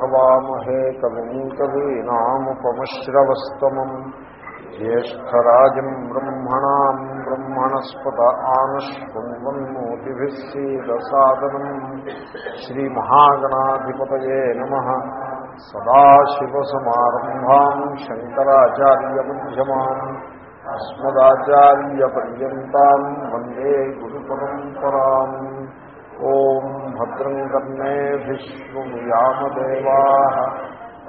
हवामहे कविम् कवीनामुपमश्रवस्तमम् ज्येष्ठराजम् ब्रह्मणाम् ब्रह्मणस्पत आनश्वन्वन्मोतिभिः सीदसादनम् श्रीमहागणाधिपतये नमः सदाशिवसमारम्भाम् शङ्कराचार्यमध्यमाम् अस्मदाचार्यपर्यन्ताम् वन्दे गुरुपरम्पराम् ॐ भद्रम् कर्णेभिश्वनुयामदेवाः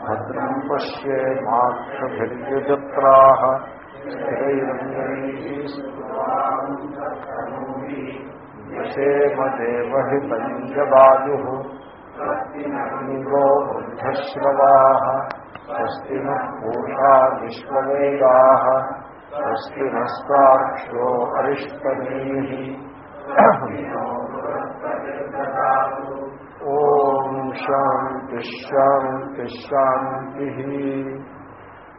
भद्रम् पश्ये माक्षभिर्यजत्राः। देवहितञ्जबायुः निगो बुद्धश्रवाः स्वस्ति नः पूषा विश्ववेदाः स्वस्ति नस्ताक्षो अरिष्टनीः ఓం శాంతి శాంతి శాంతి.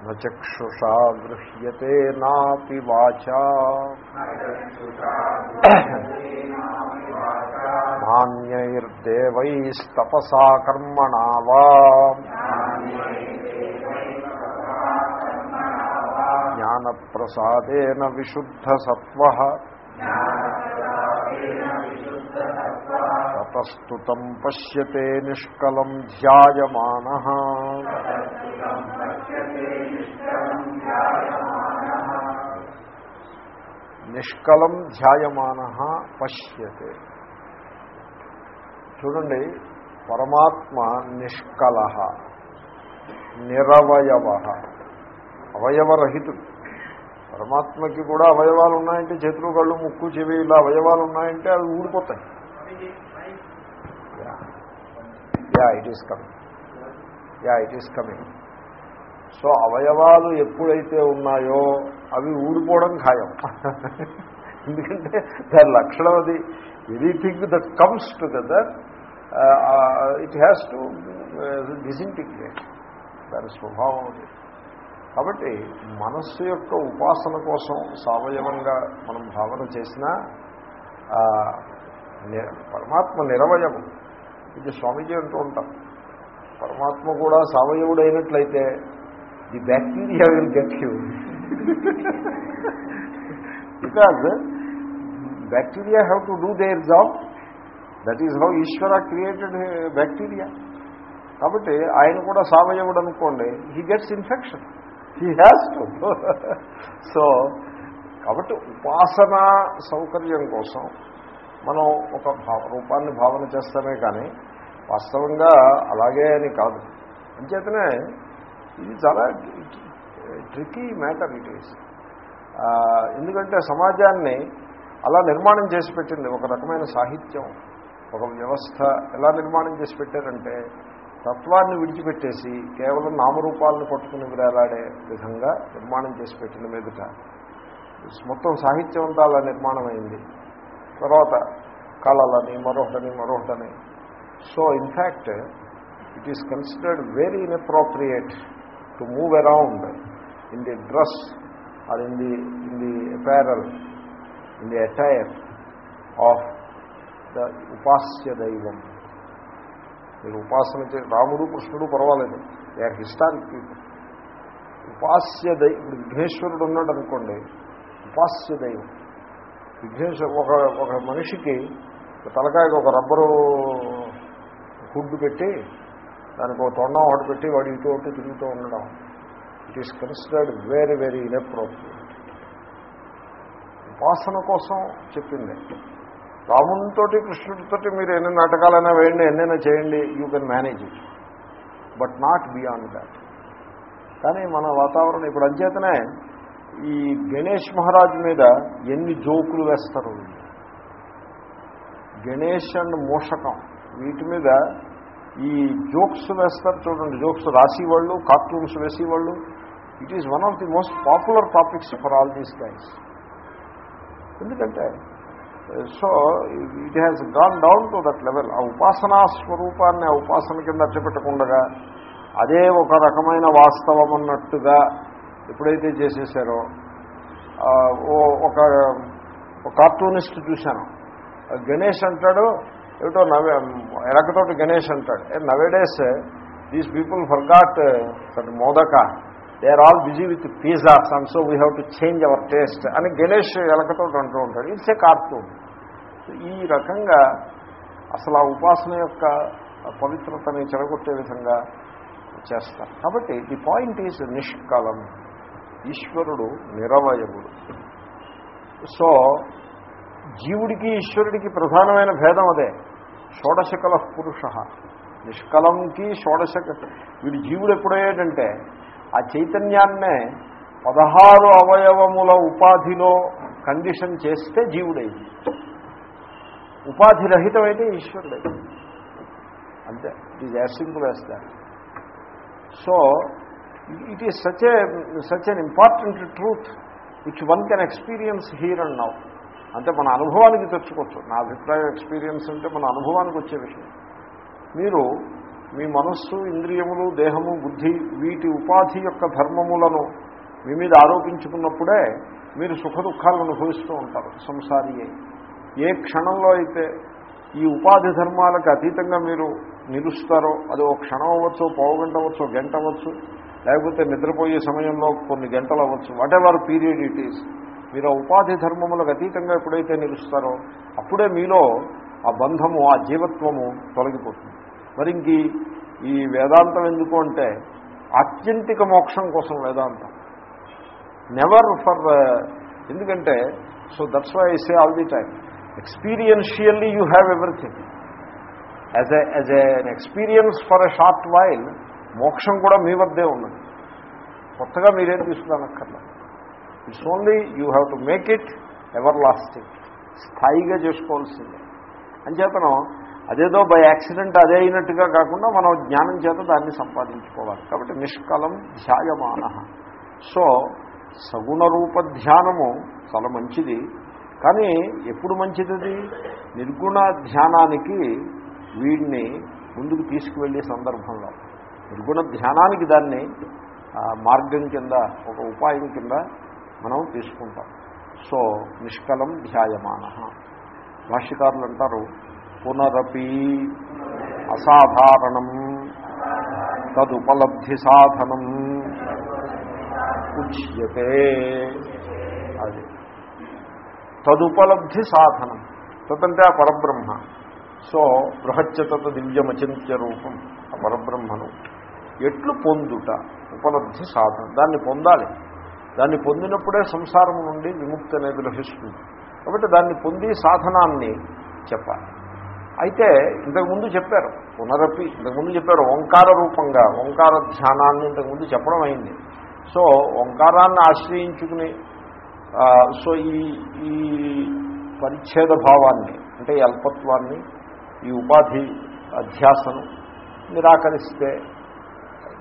నక్షుషా గృహ్యతే నాపి వాచా. నాణ్యైర్దేవైస్తపసా కర్మణా వా. జ్ఞానప్రసాదేన విశుద్ధసత్వ. ప్రస్తుతం పశ్యతే నిష్కలం ధ్యాయమాన. నిష్కలం ధ్యాయమాన పశ్యతే. చూడండి పరమాత్మ నిష్కల నిరవయవ అవయవరహితుడు. పరమాత్మకి కూడా అవయవాలు ఉన్నాయంటే చేతులు కళ్ళు ముక్కు చెవి ఇలా అవయవాలు ఉన్నాయంటే అవి ఊడిపోతాయి. It is coming yeah it is coming so అవయవాలు ఎప్పుడైతే ఉన్నాయో అవి ఊడిపోవడం ఖాయం. ఎందుకంటే దాని లక్షణం అది. Anything that comes together it has to disintegrate దాని స్వభావం అది. కాబట్టి మనస్సు యొక్క ఉపాసన కోసం సవయవంగా మనం భావన చేసినా uh, పరమాత్మ నిరవయవం. ఇది స్వామీజీ అంటూ ఉంటాం పరమాత్మ కూడా సవయవుడైనట్లయితే the bacteria will get you. Because bacteria have to do their job that is how Ishwara created bacteria కాబట్టి ఆయన కూడా సావయవుడు అనుకోండి he gets infection he has to so కాబట్టి ఉపాసనా సౌకర్యం కోసం మనం ఒక భావ రూపాన్ని భావన చేస్తామే కానీ వాస్తవంగా అలాగే అని కాదు. అంచేతనే ఇది చాలా ట్రికీ మ్యాటర్ ఇట్ ఈస్. ఎందుకంటే సమాజాన్ని అలా నిర్మాణం చేసి పెట్టింది ఒక రకమైన సాహిత్యం ఒక వ్యవస్థ ఎలా నిర్మాణం చేసి పెట్టారంటే తత్వాన్ని విడిచిపెట్టేసి కేవలం నామరూపాలను పట్టుకుని వేలాడే విధంగా నిర్మాణం చేసి పెట్టిన మీదట మొత్తం సాహిత్యం అంతా అలా నిర్మాణం అయింది తర్వాత కళలని మరొకటని మరొకటని so in fact it is considered very inappropriate to move around in the dress or in the in the apparel in the attire of the ఉపాస్య దైవం మీరు ఉపాసన చే రాముడు కృష్ణుడు పర్వాలేదు దే ఆర్ హిస్టారిక్ పీపుల్ ఉపాస్య దై ఇప్పుడు విఘ్నేశ్వరుడు ఉన్నాడు అనుకోండి ఉపాస్య దైవం విఘ్నేశ్వరు ఒక ఒక మనిషికి తలకాయకు ఒక రబ్బరు ఫుడ్ పెట్టి దానికి ఒక తొండం ఒకటి పెట్టి వాడు ఇటు ఒకటి తిరుగుతూ ఉండడం. It is considered very very inappropriate ఉపాసన కోసం చెప్పింది. రామునితోటి కృష్ణుడితోటి మీరు ఎన్ని నాటకాలైనా వేయండి ఎన్నైనా చేయండి you can manage it but not beyond that కానీ మన వాతావరణం ఇప్పుడు అంచేతనే ఈ గణేష్ మహారాజ్ మీద ఎన్ని జోకులు వేస్తారు గణేష్ అండ్ మూషకం. వీటి మీద ఈ జోక్స్ వేస్తారు చూడండి జోక్స్ రాసేవాళ్ళు కార్టూన్స్ వేసేవాళ్ళు. It is one of the most popular topics for all these guys ఎందుకంటే so it has gone down to that level ఆ ఉపాసనా స్వరూపాన్ని ఆ ఉపాసన కింద అట్టపెట్టకుండా అదే ఒక రకమైన వాస్తవం అన్నట్టుగా ఎప్పుడైతే చేసేసారో ఒక కార్టూనిస్ట్ చూశాను. గణేష్ అంటాడు ఏమిటో నవే ఎలకతోటి గణేష్ అంటాడు. Nowadays these people forgot that modak they are all busy with pizzas and so we have to change our taste అని గణేష్ ఎలకతోటి అంటూ ఉంటాడు. ఇట్స్ ఏ కార్టూన్ ఈ రకంగా అసలు ఆ ఉపాసన యొక్క పవిత్రతని చెడగొట్టే విధంగా చేస్తారు. కాబట్టి ది పాయింట్ ఈజ్ నిష్కలం. ఈశ్వరుడు నిరవయవుడు. సో జీవుడికి ఈశ్వరుడికి ప్రధానమైన భేదం అదే. షోడశకల పురుష. నిష్కలంకి షోడశక వీడి జీవుడు ఎప్పుడయ్యాడంటే ఆ చైతన్యాన్నే పదహారు అవయవముల ఉపాధిలో కండిషన్ చేస్తే జీవుడైంది ఉపాధి రహితమైతే ఈశ్వరుడైంది అంతే it is as simple as that. So it is such a such an important truth which one can experience here and now. అంటే మన అనుభవానికి తెచ్చుకోవచ్చు. నా అభిప్రాయం ఎక్స్పీరియన్స్ అంటే మన అనుభవానికి వచ్చే విషయం. మీరు మీ మనస్సు ఇంద్రియములు దేహము బుద్ధి వీటి ఉపాధి యొక్క ధర్మములను మీ మీద ఆరోపించుకున్నప్పుడే మీరు సుఖ దుఃఖాలను అనుభవిస్తూ ఉంటారు సంసారి ఏ క్షణంలో అయితే ఈ ఉపాధి ధర్మాలకు అతీతంగా మీరు నిలుస్తారో అది ఒక క్షణం అవ్వచ్చు పావు గంట అవ్వచ్చు గంట అవ్వచ్చు లేకపోతే నిద్రపోయే సమయంలో కొన్ని గంటలు అవ్వచ్చు whatever period it is మీరు ఆ ఉపాధి ధర్మములకు అతీతంగా ఎప్పుడైతే నిలుస్తారో అప్పుడే మీలో ఆ బంధము ఆ జీవత్వము తొలగిపోతుంది. మరి ఇంక ఈ- ఈ వేదాంతం ఎందుకు అంటే ఆత్యంతిక మోక్షం కోసం వేదాంతం. నెవర్ ఫర్ ఎందుకంటే so that's why I say all the time experientially you have everything as a as an experience for a short while మోక్షం కూడా మీ వద్దే ఉన్నది. కొత్తగా మీరేం తీసుకురానక్కర్లేదు. It's only you have to make it everlasting స్థాయిగా చేసుకోవాల్సిందే. అంచేతనం అదేదో బై యాక్సిడెంట్ అదే అయినట్టుగా కాకుండా మనం జ్ఞానం చేత దాన్ని సంపాదించుకోవాలి. కాబట్టి నిష్కలం ధ్యాయమాన. సో సగుణ రూప ధ్యానము చాలా మంచిది. కానీ ఎప్పుడు మంచిది నిర్గుణ ధ్యానానికి వీడిని ముందుకు తీసుకువెళ్ళే సందర్భంలో. నిర్గుణ ధ్యానానికి దాన్ని మార్గం కింద ఒక ఉపాయం కింద మనం తీసుకుంటాం. సో నిష్కలం ధ్యాయమాన. భాష్యకారులు అంటారు పునరపి అసాధారణం తదుపలబ్ధి సాధనం ఉచ్యతే అది. తదుపలబ్ధి సాధనం తదంటే ఆ పరబ్రహ్మ. సో బృహచ్చత దివ్యమచింత్య రూపం ఆ పరబ్రహ్మను. ఎట్లు పొందుట? ఉపలబ్ధి సాధన. దాన్ని పొందాలి. దాన్ని పొందినప్పుడే సంసారం నుండి విముక్తి అనేది లభిస్తుంది. కాబట్టి దాన్ని పొంది సాధనాన్ని చెప్పాలి. అయితే ఇంతకుముందు చెప్పారు పునరపి ఇంతకుముందు చెప్పారు ఓంకార రూపంగా ఓంకార ధ్యానాన్ని ఇంతకుముందు చెప్పడం అయింది. సో ఓంకారాన్ని ఆశ్రయించుకుని సో ఈ ఈ పరిచ్ఛేద భావాన్ని అంటే ఈ అల్పత్వాన్ని ఈ ఉపాధి అధ్యాసను నిరాకరిస్తే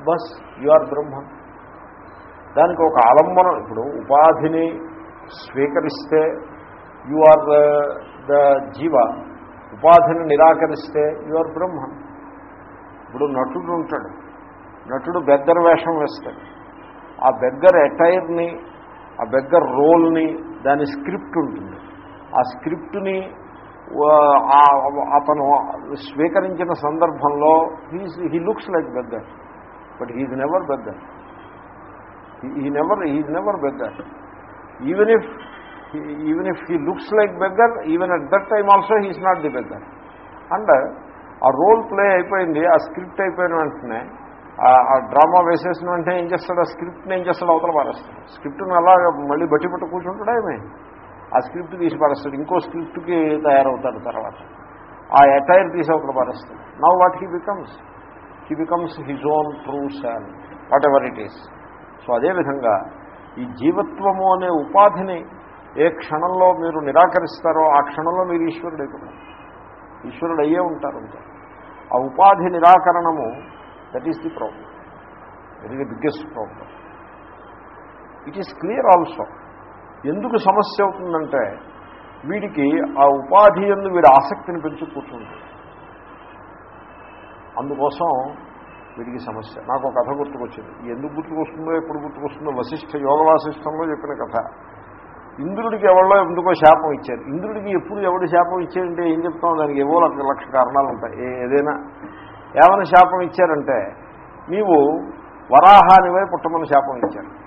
బస్ యు ఆర్ బ్రహ్మ. దానికి ఒక ఆలంబనం. ఇప్పుడు ఉపాధిని స్వీకరిస్తే యు ఆర్ ద జీవ ఉపాధిని నిరాకరిస్తే యు ఆర్ బ్రహ్మ ఇప్పుడు నటుడు ఉంటాడు. నటుడు బెగ్గర వేషం వేస్తాడు. ఆ బెగ్గర్ అటైర్ని ఆ బెగ్గర్ రోల్ని దాని స్క్రిప్ట్ ఉంటుంది. ఆ స్క్రిప్ట్ని అతను స్వీకరించిన సందర్భంలో he he looks like beggar. But he's never beggar. He never he never beggar even if even if he looks like beggar even at that time also he's not the beggar and ఆ role play అయిపోయింది ఆ script అయిపోయిన వెంటనే ఆ- drama వేసేసిన వెంటనే ఏం చేస్తాడు? ఆ స్క్రిప్ట్ని ఏం చేస్తాడు? అవతల పారేస్తాడు. స్క్రిప్ట్ని అలా మళ్ళీ బట్టి పట్టు కూర్చుంటాడా ఏమే? ఆ స్క్రిప్ట్ తీసి పారేస్తాడు. ఇంకో స్క్రిప్ట్కి తయారవుతాడు తర్వాత. ఆ అటైర్ తీసి అవతల పారేస్తాడు. Now what he becomes he becomes his own true self whatever it is so అదేవిధంగా ఈ జీవత్వము అనే ఉపాధిని ఏ క్షణంలో మీరు నిరాకరిస్తారో ఆ క్షణంలో మీరు ఈశ్వరుడు అయిపోతారు ఈశ్వరుడు అయ్యే ఉంటారు అంతే. ఆ ఉపాధి నిరాకరణము that is the problem that is the biggest problem it is clear also ఎందుకు సమస్య అవుతుందంటే వీడికి ఆ ఉపాధి ఎందు వీడి ఆసక్తిని పెంచి కూర్చుంటాడు. అందుకోసం వీడికి సమస్య. నాకు ఒక కథ గుర్తుకొచ్చింది. ఎందుకు గుర్తుకొస్తుందో ఎప్పుడు గుర్తుకొస్తుందో వశిష్ఠ యోగ వాసిష్టంలో చెప్పిన కథ. ఇంద్రుడికి ఎవరో ఎందుకో శాపం ఇచ్చారు. ఇంద్రుడికి ఎప్పుడు ఎవడు శాపం ఇచ్చారంటే ఏం చెప్తాం? దానికి ఏవో లక్ష కారణాలు ఉంటాయి. ఏ- ఏదైనా. ఏమైనా శాపం ఇచ్చారంటే నీవు వరాహానివై పుట్టమని శాపం ఇచ్చారు.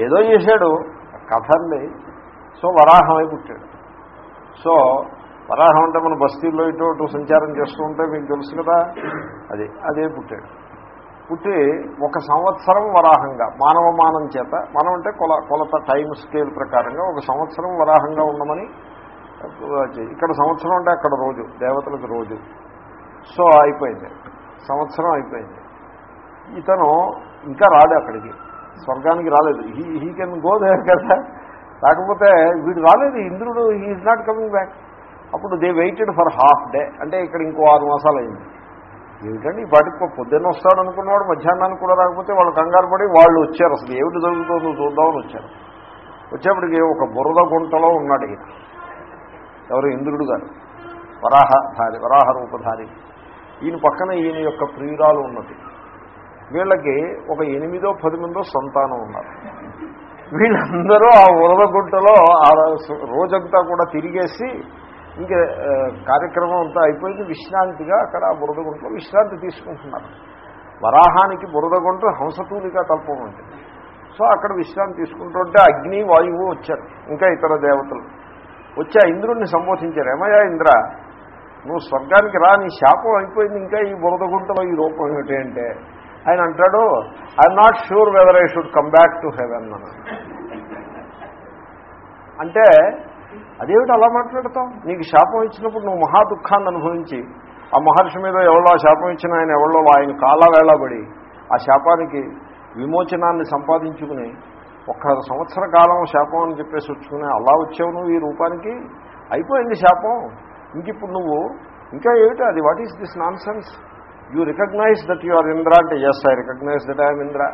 ఏదో చేశాడు కథ అండి సో వరాహమై పుట్టాడు. సో వరాహం అంటే మన బస్తీల్లో ఇటు అటు సంచారం చేస్తూ ఉంటే మీకు తెలుసు కదా అది అదే పుట్టాడు. పుట్టి ఒక సంవత్సరం వరాహంగా మానవ మానం చేత మనం అంటే కొల కొలత టైం స్కేల్ ప్రకారంగా ఒక సంవత్సరం వరాహంగా ఉండమని ఇక్కడ సంవత్సరం అంటే అక్కడ రోజు దేవతలకు రోజు. సో అయిపోయింది సంవత్సరం అయిపోయింది. ఇతను ఇంకా రాడు అక్కడికి స్వర్గానికి రాలేదు. He he can go there కదా కాకపోతే వీడు రాలేదు ఇంద్రుడు హీఈస్ నాట్ కమింగ్ బ్యాక్. అప్పుడు they waited for half day అంటే ఇక్కడ ఇంకో ఆరు మాసాలు అయింది ఏమిటండి? ఈ పాటికి పొద్దున్న వస్తాడు అనుకున్నవాడు మధ్యాహ్నానికి కూడా రాకపోతే వాళ్ళు కంగారు పడి వాళ్ళు వచ్చారు అసలు. ఏమిటి జరుగుతుందో చూద్దామని వచ్చారు. వచ్చేప్పటికి ఒక బురద గుంటలో ఉన్నాడు ఈయన. ఎవరు? ఇంద్రుడు గారు. వరాహధారి వరాహ రూపధారి ఈయన పక్కన ఈయన యొక్క ప్రియురాలు ఉన్నది. వీళ్ళకి ఒక ఎనిమిదో పది మందో సంతానం ఉన్నారు. వీళ్ళందరూ ఆ వరద గుంటలో ఆ రోజంతా కూడా తిరిగేసి ఇంకా కార్యక్రమం అంతా అయిపోయింది. విశ్రాంతిగా అక్కడ ఆ విశ్రాంతి తీసుకుంటున్నారు. వరాహానికి బురదగుంట హంసతూలిగా తల్పం ఉంటుంది సో అక్కడ విశ్రాంతి తీసుకుంటుంటే అగ్ని వాయువు వచ్చారు. ఇంకా ఇతర దేవతలు. వచ్చి ఆ ఇంద్రుడిని సంబోధించారు. ఏమయ్యా ఇంద్ర నువ్వు స్వర్గానికి రా నీ శాపం అయిపోయింది. ఇంకా ఈ బురదగుంటలో ఈ రూపం ఏమిటి అంటే ఆయన అంటాడు I'm not sure whether I should come back to heaven అంటే అదేమిటి అలా మాట్లాడతాం నీకు శాపం ఇచ్చినప్పుడు నువ్వు మహా దుఃఖాన్ని అనుభవించి ఆ మహర్షి మీద ఎవరో ఆ శాపం ఇచ్చిన ఆయన ఎవరో ఆయన కాలా వేళబడి ఆ శాపానికి విమోచనాన్ని సంపాదించుకుని ఒక్క సంవత్సర కాలం శాపం అని చెప్పేసి వచ్చుకుని అలా వచ్చావు నువ్వు ఈ రూపానికి? అయిపోయింది శాపం. ఇంక ఇప్పుడు నువ్వు ఇంకా ఏమిటి? అది what is this nonsense you recognize that you are Indra అంటే yes I recognize that I'm Indra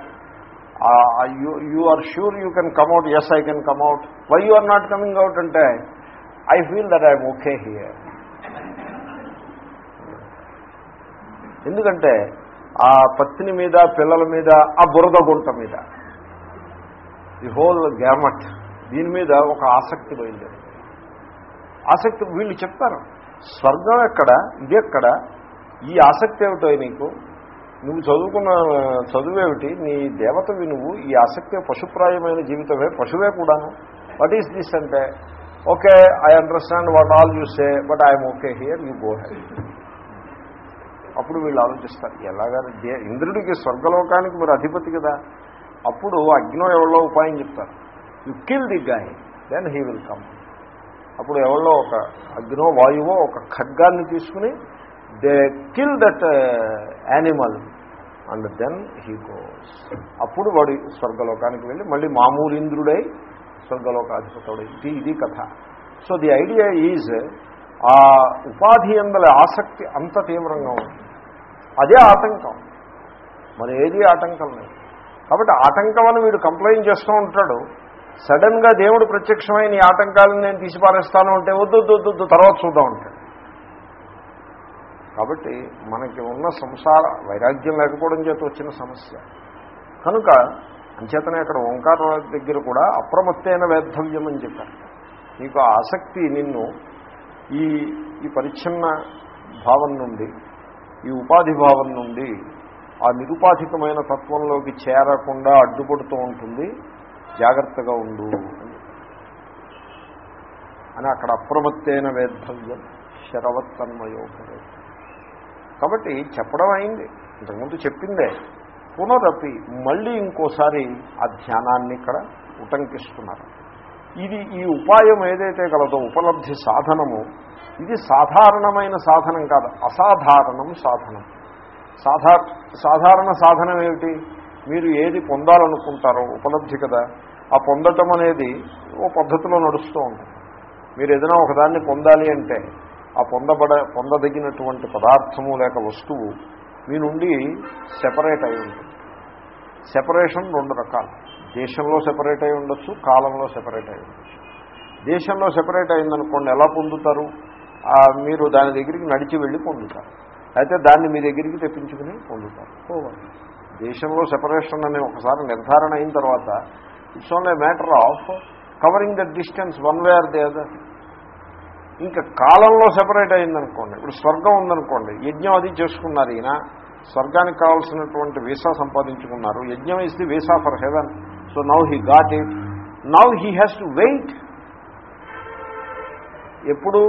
you are sure you can come out yes I can come out why you are not coming out అంటే I feel that I'm okay here ఎందుకంటే ఆ పత్ని మీద పిల్లల మీద ఆ బురద గుంట మీద ది హోల్ గ్యామట్ దీని మీద ఒక ఆసక్తి బయలుదేరి. ఆసక్తి వీళ్ళు చెప్తారు స్వర్గం ఎక్కడ ఇదెక్కడ ఈ ఆసక్తి ఏమిటో నీకు? నువ్వు చదువుకున్న చదువేమిటి? నీ దేవతవి నువ్వు ఈ ఆసక్తి పశుప్రాయమైన జీవితమే పశువే కూడాను వాట్ ఈస్ దిస్ అంటే okay I understand what all you say but I'm okay here you go ahead అప్పుడు వీళ్ళు ఆలోచిస్తారు ఎలాగా? ఇంద్రుడికి స్వర్గలోకానికి మీరు అధిపతి కదా. అప్పుడు అగ్నో ఎవరో ఉపాయం చెప్తారు you kill the guy then he will come అప్పుడు ఎవరో ఒక అగ్నో వాయువో ఒక ఖడ్గాన్ని తీసుకుని they kill that animal and then he goes అప్పుడు వాడు స్వర్గలోకానికి వెళ్ళి మళ్ళీ మామూరింద్రుడై ఇంద్రుడై స్వర్గలోకాధిపతుడు. ఇది ఇది కథ. సో ది ఐడియా ఈజ్ ఆ ఉపాధి అందల ఆసక్తి అంత తీవ్రంగా ఉంది. అదే ఆటంకం. మరి ఏది ఆటంకం లేదు. కాబట్టి ఆటంకం అని వీడు కంప్లైంట్ చేస్తూ ఉంటాడు. సడన్గా దేవుడు ప్రత్యక్షమైన ఈ ఆటంకాలను నేను తీసిపారేస్తాను అంటే వద్దు వద్దు వద్దు తర్వాత చూద్దాం అంటాడు. కాబట్టి మనకి ఉన్న సంసార వైరాగ్యం లేకపోవడం చేత వచ్చిన సమస్య. కనుక అంచేతనే అక్కడ ఓంకార దగ్గర కూడా అప్రమత్తైన వేద్ధవ్యం అని చెప్పారు. నీకు ఆసక్తి నిన్ను ఈ ఈ పరిచ్ఛిన్న భావం నుండి ఈ ఉపాధి భావం నుండి ఆ నిరుపాధికమైన తత్వంలోకి చేరకుండా అడ్డుపడుతూ ఉంటుంది. జాగ్రత్తగా ఉండు అని అక్కడ అప్రమత్తైన వేద్ధవ్యం శరవత్తన్మయోగం కాబట్టి చెప్పడం అయింది. ఇంతకుముందు చెప్పిందే. పునరపి మళ్ళీ ఇంకోసారి ఆ ధ్యానాన్ని ఇక్కడ ఉటంకిస్తున్నారు. ఇది ఈ ఉపాయం ఏదైతే కలదో ఉపలబ్ధి సాధనము ఇది సాధారణమైన సాధనం కాదు అసాధారణం సాధనం. సాధా సాధారణ సాధనం ఏమిటి? మీరు ఏది పొందాలనుకుంటారో ఉపలబ్ధి కదా ఆ పొందటం అనేది ఓ పద్ధతిలో నడుస్తూ ఉంటుంది. మీరు ఏదైనా ఒకదాన్ని పొందాలి అంటే ఆ పొందబడ పొందదగినటువంటి పదార్థము లేక వస్తువు మీ నుండి సెపరేట్ అయి ఉంటుంది. సెపరేషన్ రెండు రకాలు. దేశంలో సెపరేట్ అయి ఉండొచ్చు కాలంలో సెపరేట్ అయి ఉండొచ్చు. దేశంలో సెపరేట్ అయిందనుకోండి ఎలా పొందుతారు? మీరు దాని దగ్గరికి నడిచి వెళ్ళి పొందుతారు. అయితే దాన్ని మీ దగ్గరికి తెప్పించుకుని పొందుతారు. పోవాలి. దేశంలో సెపరేషన్ అనే ఒకసారి నిర్ధారణ అయిన తర్వాత it's only matter of covering the distance one way or the other ఇంకా కాలంలో సెపరేట్ అయిందనుకోండి. ఇప్పుడు స్వర్గం ఉందనుకోండి. యజ్ఞం అది చేసుకున్నారు ఈయన. స్వర్గానికి కావాల్సినటువంటి వీసా సంపాదించుకున్నారు. యజ్ఞం is the visa for heaven so now he got it now he has to wait ఎప్పుడు?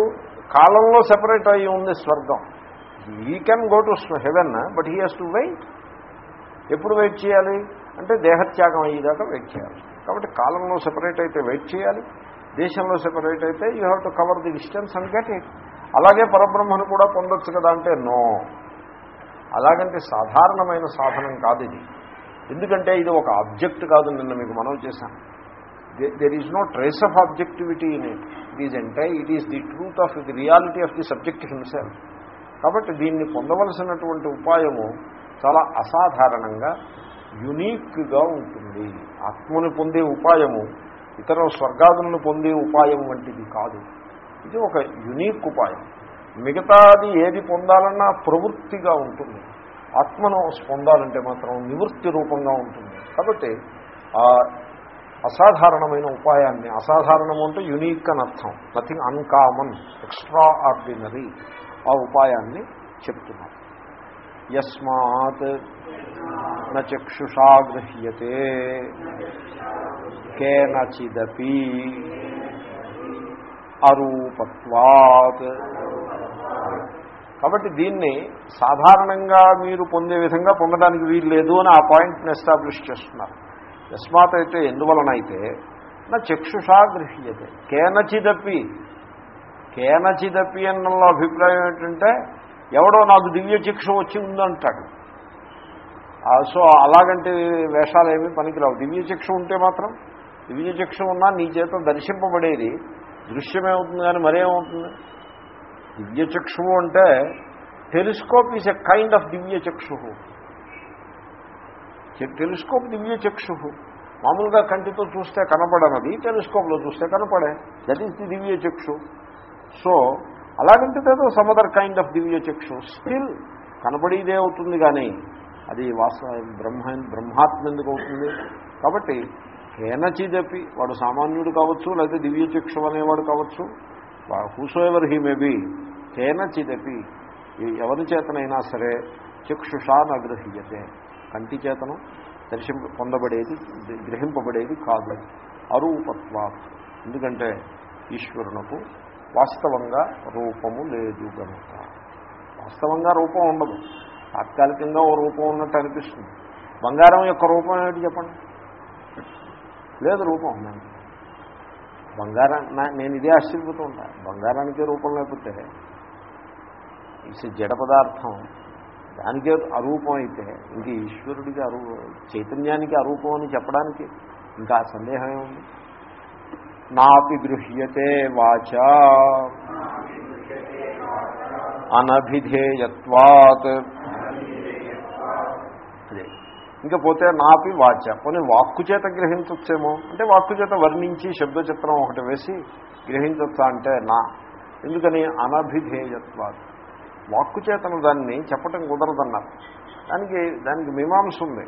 కాలంలో సెపరేట్ అయ్యి ఉంది స్వర్గం. He can go to heaven but he has to wait ఎప్పుడు వెయిట్ చేయాలి? అంటే దేహత్యాగం అయ్యేదాకా వెయిట్ చేయాలి. కాబట్టి కాలంలో సెపరేట్ అయితే వెయిట్ చేయాలి. దేశంలో సెపరేట్ అయితే you have to cover the distance and get it అలాగే పరబ్రహ్మను కూడా పొందొచ్చు కదా అంటే నో అలాగంటే సాధారణమైన సాధనం కాదు ఇది. ఎందుకంటే ఇది ఒక ఆబ్జెక్ట్ కాదు నిన్న మీకు మనం చేశాను there is no trace of objectivity in it it is entire it is the truth of the reality of the subject himself కాబట్టి దీన్ని పొందవలసినటువంటి ఉపాయము చాలా అసాధారణంగా యునీక్గా ఉంటుంది. ఆత్మని పొందే ఉపాయము ఇతర స్వర్గాదులను పొందే ఉపాయం వంటిది కాదు. ఇది ఒక యునీక్ ఉపాయం. మిగతాది ఏది పొందాలన్నా ప్రవృత్తిగా ఉంటుంది. ఆత్మను పొందాలంటే మాత్రం నివృత్తి రూపంగా ఉంటుంది. కాబట్టి ఆ అసాధారణమైన ఉపాయాన్ని అసాధారణము అంటే యునీక్ అని అర్థం నథింగ్ అన్కామన్ ఎక్స్ట్రా ఆర్డినరీ ఆ ఉపాయాన్ని చెప్తున్నారు యస్మాత్ నక్షుషా గృహ్యతే కేనచిదపి అరూపత్వాత్ కాబట్టి దీన్ని సాధారణంగా మీరు పొందే విధంగా పొందడానికి వీలు లేదు అని ఆ పాయింట్ని ఎస్టాబ్లిష్ చేస్తున్నారు. యస్మాత్ అయితే ఎందువలనైతే నా చక్షుషా గృహ్యతే. కేనచిదపి. కేనచిదపి అన్నంలో అభిప్రాయం ఏంటంటే ఎవడో నాకు దివ్య చక్షు వచ్చి ఉందంటాడు. సో అలాగంటే వేషాలు ఏమీ పనికిరావు. దివ్య చక్షు ఉంటే మాత్రం దివ్య చక్షు ఉన్నా నీ చేత దర్శింపబడేది దృశ్యమేమవుతుంది కానీ మరేమవుతుంది? దివ్య చక్షువు అంటే telescope is a kind of దివ్య చక్షు టెలిస్కోప్ దివ్య చక్షు మామూలుగా కంటితో చూస్తే కనపడనది టెలిస్కోప్లో చూస్తే కనపడే. దట్ ఈస్ ది దివ్య చక్షు సో అలాగంటే సమదర్ కైండ్ ఆఫ్ దివ్య చక్షు స్టిల్ కనపడేదే అవుతుంది కానీ అది వాస్తవ బ్రహ్మ బ్రహ్మాత్మ ఎందుకు అవుతుంది? కాబట్టి కేనచిదపి వాడు సామాన్యుడు కావచ్చు లేదా దివ్య చక్షు అనేవాడు కావచ్చు whosoever he may be కేనచిదపి ఎవరి చేతనైనా సరే చక్షుషా నగ్రహీయతే కంటి చేతనం దర్శింప పొందబడేది గ్రహింపబడేది కాదు. అరూపత్వ ఎందుకంటే ఈశ్వరునకు వాస్తవంగా రూపము లేదు కనుక. వాస్తవంగా రూపం ఉండదు. తాత్కాలికంగా ఓ రూపం ఉన్నట్టు అనిపిస్తుంది. బంగారం యొక్క రూపం ఏమిటి చెప్పండి? లేదు రూపం. బంగారం నేను ఇదే ఆశ్చర్యపోతూ ఉంటాను బంగారానికే రూపం లేకపోతే ఇట్స్ జడ పదార్థం. దానికే అరూపం అయితే ఇంక ఈశ్వరుడికి అరూ చైతన్యానికి అరూపం అని చెప్పడానికి ఇంకా సందేహం ఏముంది? నాపి గృహ్యతే వాచ. అనభిధేయత్వాత్. అదే. ఇంకా పోతే నాపి వాచ. పోనీ వాక్కు చేత గ్రహించవచ్చేమో అంటే వాక్కు చేత వర్ణించి శబ్దచిత్రం ఒకటి వేసి గ్రహించవచ్చా అంటే నా. ఎందుకని? అనభిధేయత్వాత్. వాక్కు చేతను దాన్ని చెప్పటం కుదరదన్నారు. దానికి దానికి మీమాంస ఉంది.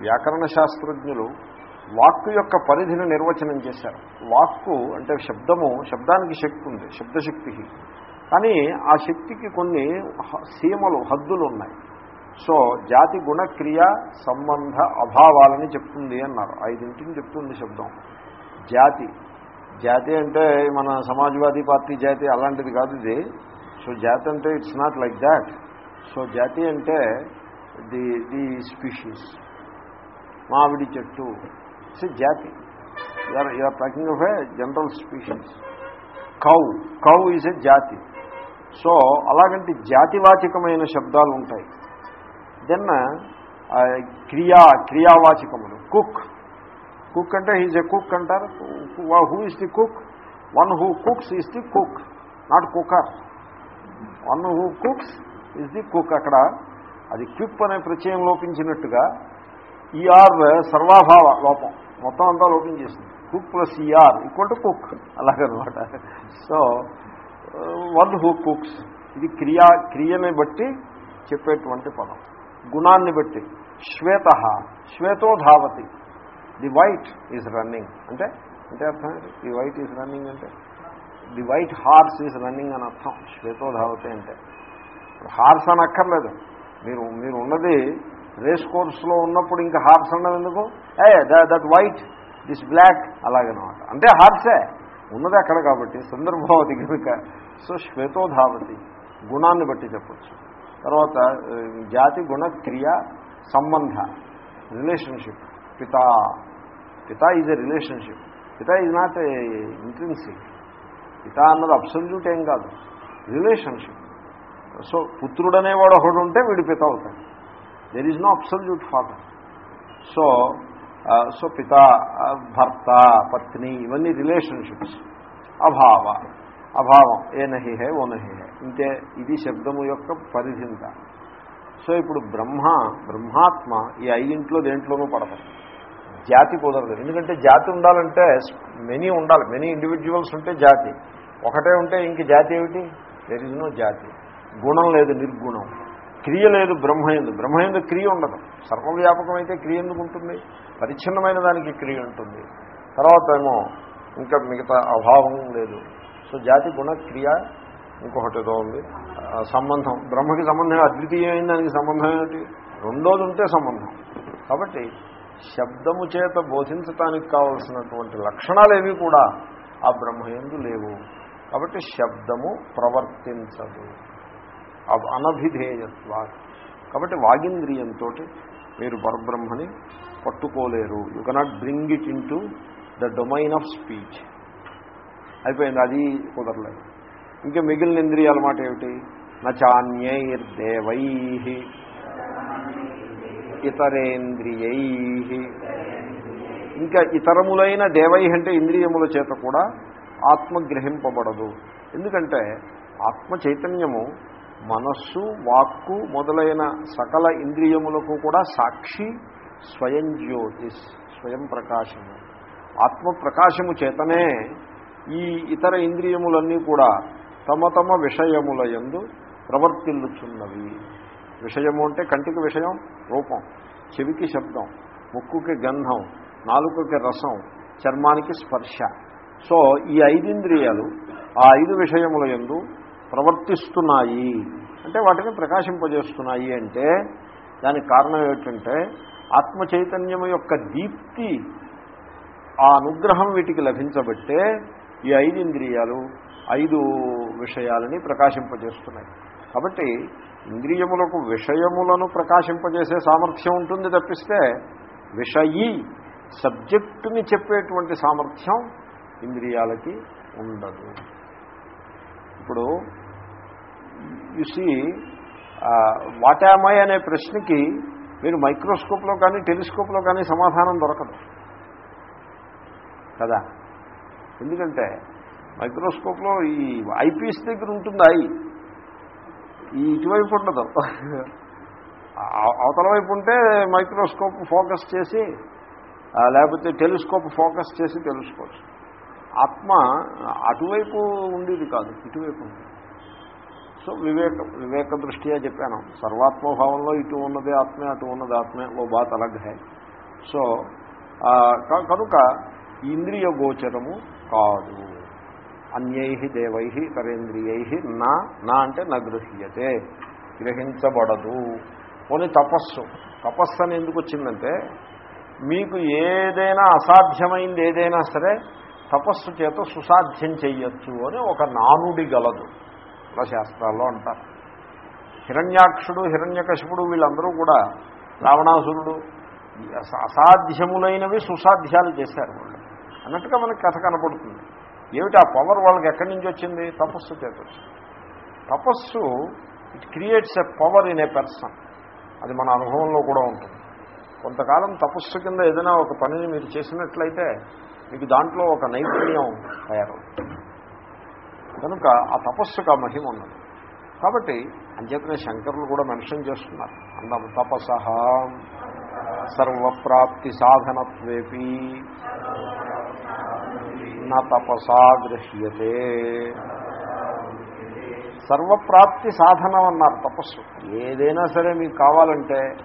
వ్యాకరణ శాస్త్రజ్ఞులు వాక్కు యొక్క పరిధిని నిర్వచనం చేశారు. వాక్కు అంటే శబ్దము శబ్దానికి శక్తి ఉంది శబ్దశక్తి. కానీ ఆ శక్తికి కొన్ని సీమలు హద్దులు ఉన్నాయి. సో జాతి గుణక్రియ సంబంధ అభావాలని చెప్తుంది అన్నారు. ఐదింటిని చెప్తుంది శబ్దం. జాతి. జాతి అంటే మన సమాజ్వాదీ పార్టీ జాతి అలాంటిది కాదు ఇది. సో జాతి అంటే it's not like that so జాతి అంటే ది ది స్పీషీస్ మామిడి చెట్టు. ఇట్స్ జాతి you're you're talking of a general species cow cow is a జాతి సో అలాగంటే జాతివాచకమైన శబ్దాలు ఉంటాయి దెన్ క్రియా క్రియావాచకములు. కుక్ కుక్ అంటే హీజ్ ఎ కుక్ అంటారు. Who is the cook one who cooks is the cook not cooker one who cooks is the cook అక్కడ అది క్విప్ అనే ప్రత్యయం లోపించినట్టుగా ఈఆర్ సర్వాభావ లోపం. మొత్తం అంతా లోపించేసింది cook plus ER equal to cook. అలాగనమాట. So one who cooks. ఇది క్రియా క్రియని బట్టి చెప్పేటువంటి పదం. గుణాన్ని బట్టి. శ్వేత. శ్వేతో ధావతి. The white is running. అంటే అంటే అర్థం ది వైట్ ఈజ్ రన్నింగ్ అంటే? The white horse is running అని అర్థం. శ్వేతో ధావతి అంటే. హార్స్ అని అక్కర్లేదు మీరు మీరు ఉన్నది రేస్ కోర్స్లో ఉన్నప్పుడు ఇంకా హార్స్ ఉండదు ఎందుకు? A that white this black అలాగనమాట. అంటే హార్సే ఉన్నది అక్కడ కాబట్టి సందర్భావతి కనుక. సో శ్వేతోధావతి గుణాన్ని బట్టి చెప్పచ్చు. తర్వాత జాతి గుణ క్రియ సంబంధ రిలేషన్షిప్ పితా. పిత ఈజ్ ఎ రిలేషన్షిప్. పిత ఈజ్ నాట్ ఏ పితా పిత అన్నది అబ్సల్యూట్ ఏం కాదు. రిలేషన్షిప్. సో పుత్రుడనేవాడు ఒకడు ఉంటే వీడు పిత అవుతాడు. There is no absolute father so so పిత భర్త పత్ని ఇవన్నీ రిలేషన్షిప్స్ అభావ. అభావం. ఏ నహి హే ఓ నహి హే. ఇంతే ఇది శబ్దము యొక్క పరిధింత. సో ఇప్పుడు బ్రహ్మ బ్రహ్మాత్మ ఈ ఐదింట్లో దేంట్లోనూ పడదు. జాతి కుదరదు. ఎందుకంటే జాతి ఉండాలంటే మెనీ ఉండాలి. మెనీ ఇండివిజువల్స్ ఉంటే జాతి. ఒకటే ఉంటే ఇంక జాతి ఏమిటి? దెర్ ఇస్ నో జాతి. గుణం లేదు నిర్గుణం. క్రియ లేదు బ్రహ్మయందు బ్రహ్మయందు క్రియ ఉండదు. సర్వవ్యాపకమైతే క్రియ ఎందుకు ఉంటుంది? పరిచ్ఛిన్నమైన దానికి క్రియ ఉంటుంది. తర్వాత ఏమో ఇంకా మిగతా అభావం లేదు. సో జాతి గుణ క్రియ ఇంకొకటి ఏదో ఉంది. సంబంధం. బ్రహ్మకి సంబంధం అద్వితీయమైన దానికి సంబంధం ఏమిటి? రెండోది ఉంటే సంబంధం. కాబట్టి శబ్దము చేత బోధించటానికి కావలసినటువంటి లక్షణాలేవి కూడా ఆ బ్రహ్మయందు లేవు. కాబట్టి శబ్దము ప్రవర్తించదు. అనభిధేయత్వ కాబట్టి వాగింద్రియంతో మీరు పరబ్రహ్మని పట్టుకోలేరు. You cannot bring it into the domain of speech అయిపోయింది అది కుదరలేదు. ఇంకా మిగిలిన ఇంద్రియాల మాట ఏమిటి? నచాన్యైర్దేవై ఇతరేంద్రియై. ఇంకా ఇతరములైన దేవై అంటే ఇంద్రియముల చేత కూడా ఆత్మ గ్రహింపబడదు ఎందుకంటే ఆత్మ చైతన్యము మనస్సు వాక్కు మొదలైన సకల ఇంద్రియములకు కూడా సాక్షి స్వయం జ్యోతిష్ స్వయం ప్రకాశము. ఆత్మ ప్రకాశము చేతనే ఈ ఇతర ఇంద్రియములన్నీ కూడా తమ తమ విషయముల యందు ప్రవర్తిల్లుచున్నవి. విషయము అంటే కంటికి విషయం రూపం చెవికి శబ్దం ముక్కుకి గంధం నాలుకకి రసం చర్మానికి స్పర్శ. సో ఈ ఐదింద్రియాలు ఆ ఐదు విషయముల యందు ప్రవర్తిస్తున్నాయి. అంటే వాటిని ప్రకాశింపజేస్తున్నాయి అంటే దానికి కారణం ఏమిటంటే ఆత్మ చైతన్యం యొక్క దీప్తి ఆ అనుగ్రహం వీటికి లభించబట్టే ఈ ఐదు ఇంద్రియాలు ఐదు విషయాలని ప్రకాశింపజేస్తున్నాయి. కాబట్టి ఇంద్రియములకు విషయములను ప్రకాశింపజేసే సామర్థ్యం ఉంటుంది తప్పిస్తే విషయీ సబ్జెక్టుని చెప్పేటువంటి సామర్థ్యం ఇంద్రియాలకి ఉండదు. ఇప్పుడు యుసి వాటామై అనే ప్రశ్నకి మీరు మైక్రోస్కోప్లో కానీ టెలిస్కోప్లో కానీ సమాధానం దొరకదు. కదా? ఎందుకంటే మైక్రోస్కోప్లో ఈ ఐపీఎస్ దగ్గర ఉంటుంది ఐ ఈ ఇటువైపు ఉండదు. అవతల వైపు ఉంటే మైక్రోస్కోప్ ఫోకస్ చేసి లేకపోతే టెలిస్కోప్ ఫోకస్ చేసి తెలుసుకోవచ్చు. ఆత్మ అటువైపు ఉండేది కాదు ఇటువైపు ఉండేది. సో వివేక వివేక దృష్ట్యా చెప్పాను. సర్వాత్మభావంలో ఇటు ఉన్నది ఆత్మే అటు ఉన్నది ఆత్మే ఓ బాత్ అలగ్ హై. సో కనుక ఇంద్రియ గోచరము కాదు. అన్యై దేవై కరేంద్రియై నా నా అంటే నగృహ్యతే గ్రహించబడదు. పోనీ తపస్సు. తపస్సు అని ఎందుకు వచ్చిందంటే మీకు ఏదైనా అసాధ్యమైంది ఏదైనా సరే తపస్సు చేత సుసాధ్యం చెయ్యొచ్చు అని ఒక నానుడి గలదు. ఇలా శాస్త్రాల్లో అంటారు. హిరణ్యాక్షుడు హిరణ్యకశపుడు వీళ్ళందరూ కూడా రావణాసురుడు. అసాధ్యములైనవి సుసాధ్యాలు చేశారు వాళ్ళు. అన్నట్టుగా మనకి కథ కనపడుతుంది. ఏమిటి ఆ పవర్ వాళ్ళకి ఎక్కడి నుంచి వచ్చింది? తపస్సు చేత వచ్చింది తపస్సు it creates a power in a person అది మన అనుభవంలో కూడా ఉంటుంది. కొంతకాలం తపస్సు కింద ఏదైనా ఒక పనిని మీరు చేసినట్లయితే మీకు దాంట్లో ఒక నైపుణ్యం తయారవుతుంది. కనుక ఆ తపస్సుకు ఆ మహిమ ఉన్నది. కాబట్టి అంచేతనే శంకరులు కూడా మెన్షన్ చేస్తున్నారు. అందం తపస సర్వప్రాప్తి సాధనత్వేపి నా తపసా గృహ్యతే. సర్వప్రాప్తి సాధనం అన్నారు తపస్సు. ఏదైనా సరే మీకు కావాలంటే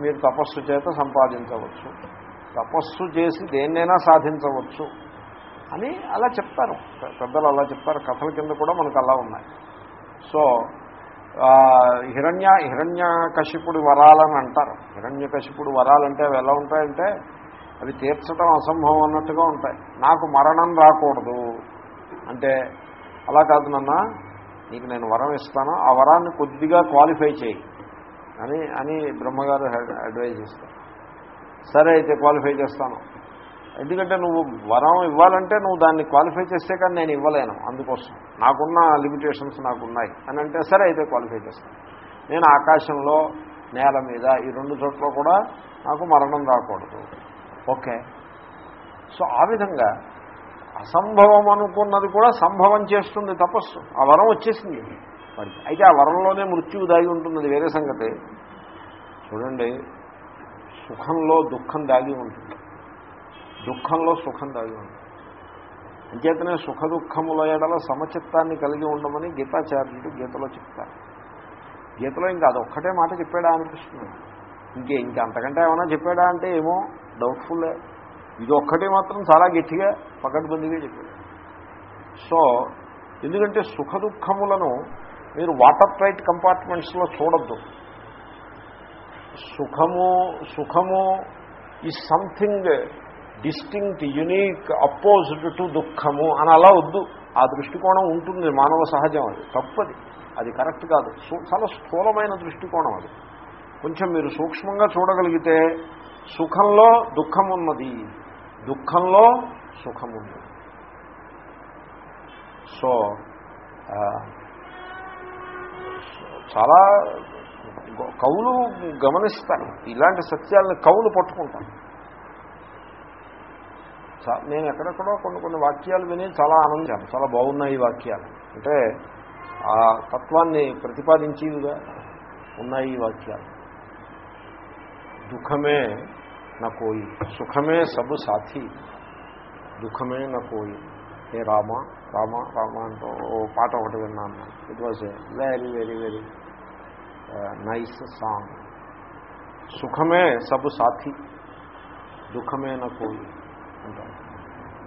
మీరు తపస్సు చేత సంపాదించవచ్చు. తపస్సు చేసి దేన్నైనా సాధించవచ్చు. అని అలా చెప్తారు. పెద్దలు అలా చెప్తారు కథల కింద కూడా మనకు అలా ఉన్నాయి. సో హిరణ్య హిరణ్యకశిపుడు వరాలని అంటారు. హిరణ్య కశిపుడు వరాలంటే అవి ఎలా ఉంటాయంటే అవి తీర్చడం అసంభవం అన్నట్టుగా ఉంటాయి. నాకు మరణం రాకూడదు. అంటే అలా కాదు నాన్న నీకు నేను వరం ఇస్తాను. ఆ వరాన్ని కొద్దిగా క్వాలిఫై చేయి అని అని బ్రహ్మగారు అడ్వైజ్ ఇస్తారు సరే అయితే క్వాలిఫై చేస్తాను. ఎందుకంటే నువ్వు వరం ఇవ్వాలంటే నువ్వు దాన్ని క్వాలిఫై చేస్తే కానీ నేను ఇవ్వలేను అందుకోసం. నాకున్న లిమిటేషన్స్ నాకున్నాయి. అని అంటే సరే అయితే క్వాలిఫై చేస్తాను నేను ఆకాశంలో నేల మీద ఈ రెండు చోట్ల కూడా నాకు మరణం రాకూడదు. ఓకే. సో ఆ విధంగా అసంభవం అనుకున్నది కూడా సంభవం చేస్తుంది తపస్సు. ఆ వరం వచ్చేసింది. వాడికి అయితే ఆ వరంలోనే మృత్యువు దాగి ఉంటుంది. వేరే సంగతి. చూడండి సుఖంలో దుఃఖం దాగి ఉంటుంది. దుఃఖంలో సుఖం దాగి ఉంటుంది. అంచేతనే సుఖ దుఃఖముల ఎడల సమచిత్తాన్ని కలిగి ఉండమని గీతాచార్యుడు గీతలో చెప్తారు. గీతలో ఇంకా అదొక్కటే మాట చెప్పాడా అనిపిస్తుంది ఇంకే ఇంకా అంతకంటే ఏమైనా చెప్పాడా అంటే ఏమో డౌట్ఫుల్లే ఇది ఒక్కటే మాత్రం చాలా గట్టిగా పకడ్బందీగా చెప్పాడు. సో ఎందుకంటే సుఖ దుఃఖములను మీరు వాటర్ ప్రైట్ కంపార్ట్మెంట్స్లో చూడద్దు. సుఖము సుఖము ఈ something distinct unique opposed to దుఃఖము అని అలా వద్దు. ఆ దృష్టికోణం ఉంటుంది మానవ సహజం అది. తప్పది. అది కరెక్ట్ కాదు. చాలా స్థూలమైన దృష్టికోణం అది. కొంచెం మీరు సూక్ష్మంగా చూడగలిగితే సుఖంలో దుఃఖం ఉన్నది దుఃఖంలో సుఖముంది సో చాలా కవులు గమనిస్తాను ఇలాంటి సత్యాలను కవులు పట్టుకుంటాను నేను ఎక్కడెక్కడో కొన్ని కొన్ని వాక్యాలు విని చాలా ఆనందించాను. చాలా బాగున్నాయి ఈ వాక్యాలు. అంటే ఆ తత్వాన్ని ప్రతిపాదించేవిగా ఉన్నాయి ఈ వాక్యాలు. దుఃఖమే నా కోయి సుఖమే సబు సాథి. దుఃఖమే నా కోయి. ఏ రామ రామ రామ అంటూ ఓ పాట ఒకటి విన్నాను it was a very very very nice song సుఖమే సబు సాథి. దుఃఖమే నా కోయి. ఉంటాం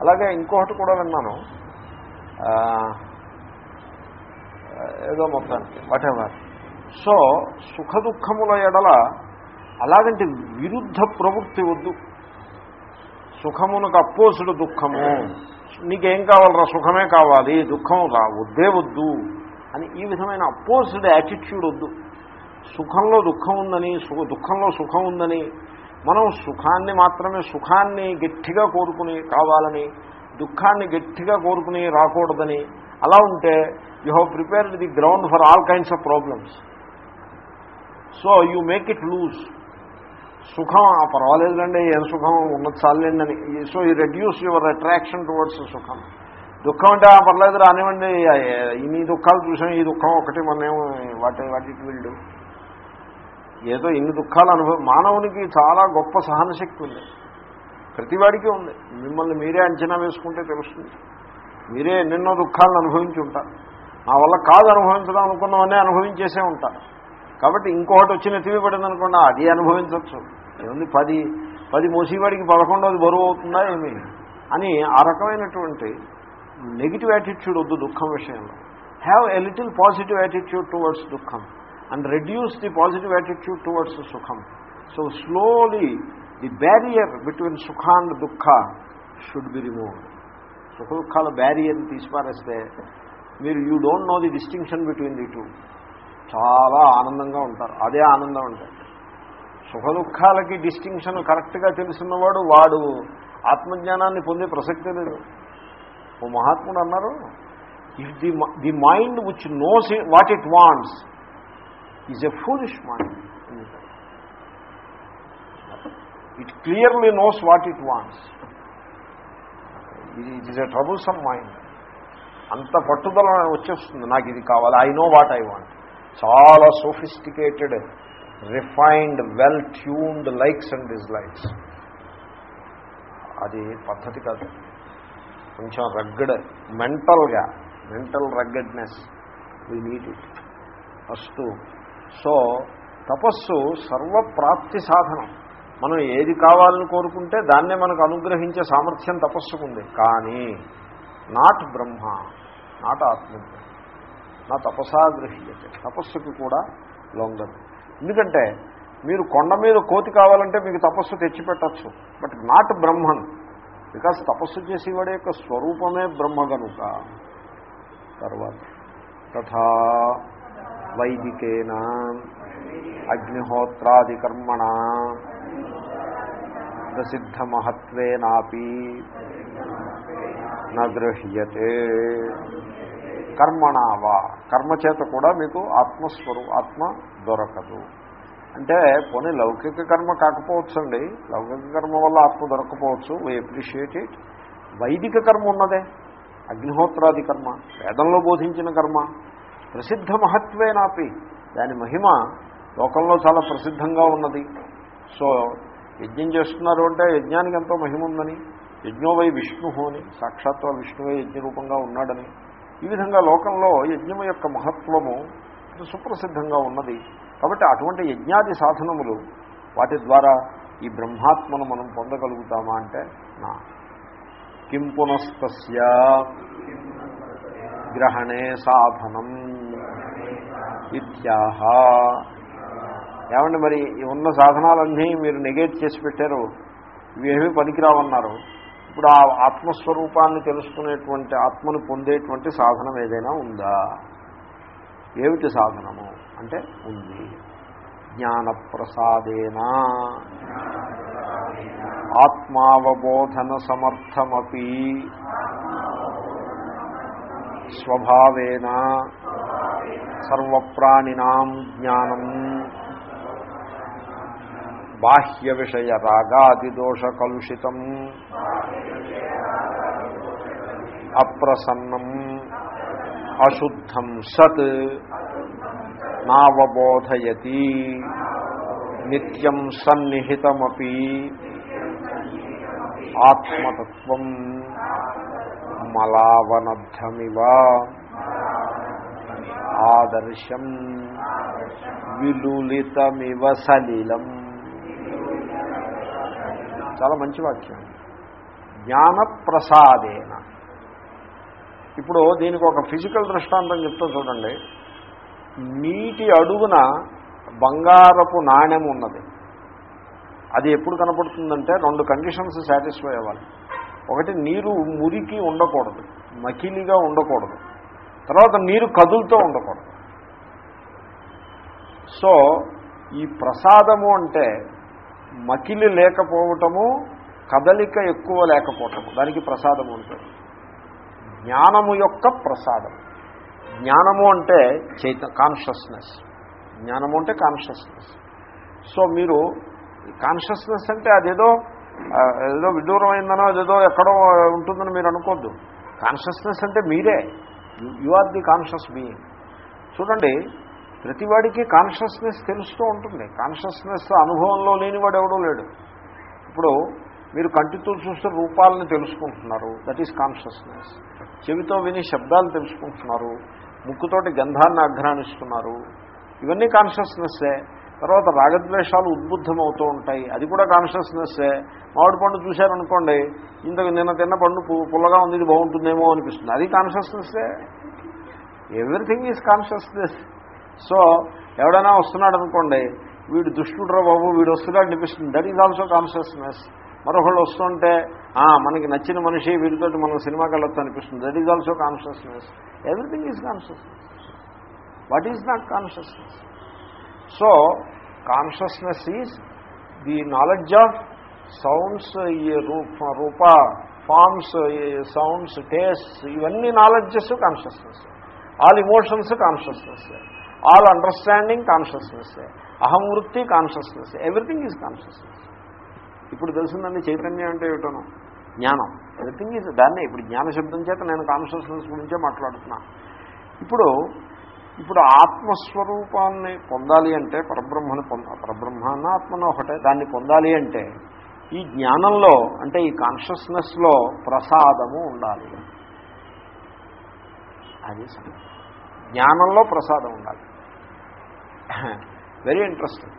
అలాగే ఇంకొకటి కూడా విన్నాను. ఏదో మొత్తానికి వాటెవర్ ఎవర్ సో సుఖ దుఃఖముల ఎడల అలాగంటే విరుద్ధ ప్రవృత్తి వద్దు. సుఖమునకు అపోసుడు దుఃఖము. నీకేం కావాలరా సుఖమే కావాలి దుఃఖం రా వద్దే వద్దు అని ఈ విధమైన అపోజిడ్ యాటిట్యూడ్ వద్దు. సుఖంలో దుఃఖం ఉందని సుఖ దుఃఖంలో సుఖం ఉందని మనం సుఖాన్ని మాత్రమే సుఖాన్ని గట్టిగా కోరుకుని కావాలని దుఃఖాన్ని గట్టిగా కోరుకుని రాకూడదని అలా ఉంటే you have prepared the ground for all kinds of problems so you make it loose సుఖం పర్వాలేదులండి ఏం సుఖం ఉన్నది చాలండి so you reduce your attraction towards సుఖం. దుఃఖం అంటే పర్లేదు రానివ్వండి ఇన్ని దుఃఖాలు చూసాం ఈ దుఃఖం ఒకటి మనమేమో వాటి వాటి వీళ్ళు. ఏదో ఇన్ని దుఃఖాలు అనుభవం మానవునికి చాలా గొప్ప సహనశక్తి ఉంది. ప్రతివాడికి ఉంది. మిమ్మల్ని మీరే అంచనా వేసుకుంటే తెలుస్తుంది. మీరే ఎన్నెన్నో దుఃఖాలను అనుభవించి ఉంటారు. నా వల్ల కాదు అనుభవించడం అనుకున్నవన్నీ అనుభవించేసే ఉంటారు. కాబట్టి ఇంకొకటి వచ్చి నెత్తివి పడింది అనుకోండి అది అనుభవించవచ్చు. ఏముంది పది పది మోసేవాడికి పదకొండవది బరువు అవుతుందా ఏమి? అని ఆ రకమైనటువంటి నెగిటివ్ యాటిట్యూడ్ వద్దు దుఃఖం విషయంలో. Have a little positive attitude towards దుఃఖం. And reduce the positive attitude towards సుఖం so slowly the barrier between సుఖ అండ్ దుఃఖ షుడ్ బి రిమూవ్డ్ సుఖ దుఃఖాల బ్యారియర్ని తీసిపారేస్తే మీరు you don't know the distinction between the two చాలా ఆనందంగా ఉంటారు అదే ఆనందం అంటే సుఖ దుఃఖాలకి డిస్టింక్షన్ కరెక్ట్గా తెలిసినవాడు వాడు ఆత్మజ్ఞానాన్ని పొందే ప్రసక్తే లేదు ఓ మహాత్ముడు అన్నారు if the the mind which knows what it wants is a foolish mind it clearly knows what it wants ఇది it is a troublesome mind అంత పట్టుదల వచ్చేస్తుంది. నాకు ఇది కావాలి. I know what I want చాలా sophisticated refined well tuned likes and dislikes అది పద్ధతి కాదు. కొంచెం రగ్గడ్ మెంటల్గా mental ruggedness we need it first so తపస్సు సర్వప్రాప్తి సాధనం. మనం ఏది కావాలని కోరుకుంటే దాన్నే మనకు అనుగ్రహించే సామర్థ్యం తపస్సుకుంది. కానీ నాట్ బ్రహ్మ నాట్ ఆత్మ నా తపసా గృహ్యతే. తపస్సుకి కూడా లొంగదు. ఎందుకంటే మీరు కొండ మీద కోతి కావాలంటే మీకు తపస్సు తెచ్చిపెట్టచ్చు బట్ నాట్ బ్రహ్మన్. బికాస్ తపస్సు చేసేవాడి యొక్క స్వరూపమే బ్రహ్మ కనుక తర్వాత తథా వైదికేన అగ్నిహోత్రాది కర్మణ ప్రసిద్ధమహత్వేనాపి నగృహ్యతే కర్మణావా కర్మ చేత కూడా మీకు ఆత్మస్వరూ ఆత్మ దొరకదు. అంటే కొన్ని లౌకిక కర్మ కాకపోవచ్చండి. లౌకిక కర్మ వల్ల ఆత్మ దొరకపోవచ్చు. వై అప్రిషియేట్ ఇట్ వైదిక కర్మ ఉన్నదే. అగ్నిహోత్రాది కర్మ వేదంలో బోధించిన కర్మ. ప్రసిద్ధ మహత్వేనాపి. దాని మహిమ లోకంలో చాలా ప్రసిద్ధంగా ఉన్నది. సో యజ్ఞం చేస్తున్నారు అంటే యజ్ఞానికి ఎంతో మహిమ ఉందని యజ్ఞోవై విష్ణు అని సాక్షాత్వ విష్ణువే యజ్ఞరూపంగా ఉన్నాడని. ఈ విధంగా లోకంలో యజ్ఞము యొక్క మహత్వము సుప్రసిద్ధంగా ఉన్నది. కాబట్టి అటువంటి యజ్ఞాది సాధనములు వాటి ద్వారా ఈ బ్రహ్మాత్మను మనం పొందగలుగుతామా అంటే నా. కిం పునస్తస్య గ్రహణే సాధనం. ఇత్యాహ. ఏమండి మరి ఉన్న సాధనాలన్నీ మీరు నెగేట్ చేసి పెట్టారు. ఇవేమీ పనికిరావన్నారు. ఇప్పుడు ఆ ఆత్మస్వరూపాన్ని తెలుసుకునేటువంటి ఆత్మను పొందేటువంటి సాధనం ఏదైనా ఉందా? ఏమిటి సాధనము? అంటే ఉంది. జ్ఞానప్రసాదేనా. ఆత్మావబోధన సమర్థమీ స్వభావేన సర్వప్రాణినాం జ్ఞానం. బాహ్య విషయ రాగాదిదోష కలుషితం అప్రసన్నం. అశుద్ధం సత్. నావబోధయతి. నిత్యం సన్నిహితమీ ఆత్మతత్వం. మలావనద్ధమివ. ఆదర్శం విలులితమివ సలిలం. చాలా మంచి వాక్యం. జ్ఞానప్రసాదేన. ఇప్పుడు దీనికి ఒక ఫిజికల్ దృష్టాంతం చెప్తా చూడండి. నీటి అడుగున బంగారపు నాణ్యం ఉన్నది. అది ఎప్పుడు కనపడుతుందంటే రెండు కండిషన్స్ సాటిస్ఫై అవ్వాలి. ఒకటి నీరు మురికి ఉండకూడదు మకిలిగా ఉండకూడదు. తర్వాత నీరు కదులుతూ ఉండకూడదు. సో ఈ ప్రసాదము అంటే మకిలి లేకపోవటము కదలిక ఎక్కువ లేకపోవటము. దానికి ప్రసాదము ఉంటుంది జ్ఞానము యొక్క ప్రసాదం. జ్ఞానము అంటే చైత కాన్షియస్నెస్ జ్ఞానము అంటే కాన్షియస్నెస్ సో మీరు కాన్షియస్నెస్ అంటే అదేదో ఏదో విదూరమైందనో ఏదో ఎక్కడో ఉంటుందని మీరు అనుకోద్దు. కాన్షియస్నెస్ అంటే మీరే. You are the conscious being చూడండి ప్రతివాడికి కాన్షియస్నెస్ తెలుస్తూ ఉంటుంది. కాన్షియస్నెస్ అనుభవంలో లేనివాడు ఎవడూ లేడు. ఇప్పుడు మీరు కంటితో చూస్తే రూపాలని తెలుసుకుంటున్నారు. దట్ ఈస్ కాన్షియస్నెస్ చెవితో విని శబ్దాలు తెలుసుకుంటున్నారు. ముక్కుతోటి గంధాన్ని అఘ్రానిస్తున్నారు ఇవన్నీ కాన్షియస్నెస్సే తర్వాత రాగద్వేషాలు ఉద్బుద్ధమవుతూ ఉంటాయి. అది కూడా కాన్షియస్నెస్సే మామిడి పండు చూశారనుకోండి ఇంతకు నిన్న తిన్న పండు పు- పుల్లగా ఉంది ఇది బాగుంటుందేమో అనిపిస్తుంది. అది కాన్షియస్నెస్సే ఎవ్రీథింగ్ ఈజ్ కాన్షియస్నెస్ సో ఎవడైనా వస్తున్నాడు అనుకోండి వీడు దుష్టుడురా బాబు వీడు వస్తున్నాడు అనిపిస్తుంది. దట్ ఈజ్ ఆల్సో కాన్షియస్నెస్ మరొకళ్ళు వస్తుంటే మనకి నచ్చిన మనిషి వీరితో మనం సినిమాకి వెళ్ళొచ్చు అనిపిస్తుంది. That is also consciousness everything is consciousness what is not consciousness so consciousness is the knowledge of sounds రూప రూప ఫార్మ్స్ సౌండ్స్ టేస్ట్ ఇవన్నీ knowledges consciousness all emotions consciousness all understanding consciousness అహం వృత్తి కాన్షియస్నెస్ ఎవ్రీథింగ్ ఈజ్ కాన్షియస్నెస్ ఇప్పుడు తెలిసిందండి చైతన్యం అంటే ఏమిటను జ్ఞానం. Everything is దాన్నే ఇప్పుడు జ్ఞాన శబ్దం చేత నేను కాన్షియస్నెస్ గురించే మాట్లాడుతున్నా. ఇప్పుడు ఇప్పుడు ఆత్మస్వరూపాన్ని పొందాలి అంటే పరబ్రహ్మని పొంద పరబ్రహ్మాన్న ఆత్మన ఒకటే. దాన్ని పొందాలి అంటే ఈ జ్ఞానంలో అంటే ఈ కాన్షియస్నెస్లో ప్రసాదము ఉండాలి. అది జ్ఞానంలో ప్రసాదం ఉండాలి. వెరీ ఇంట్రెస్టింగ్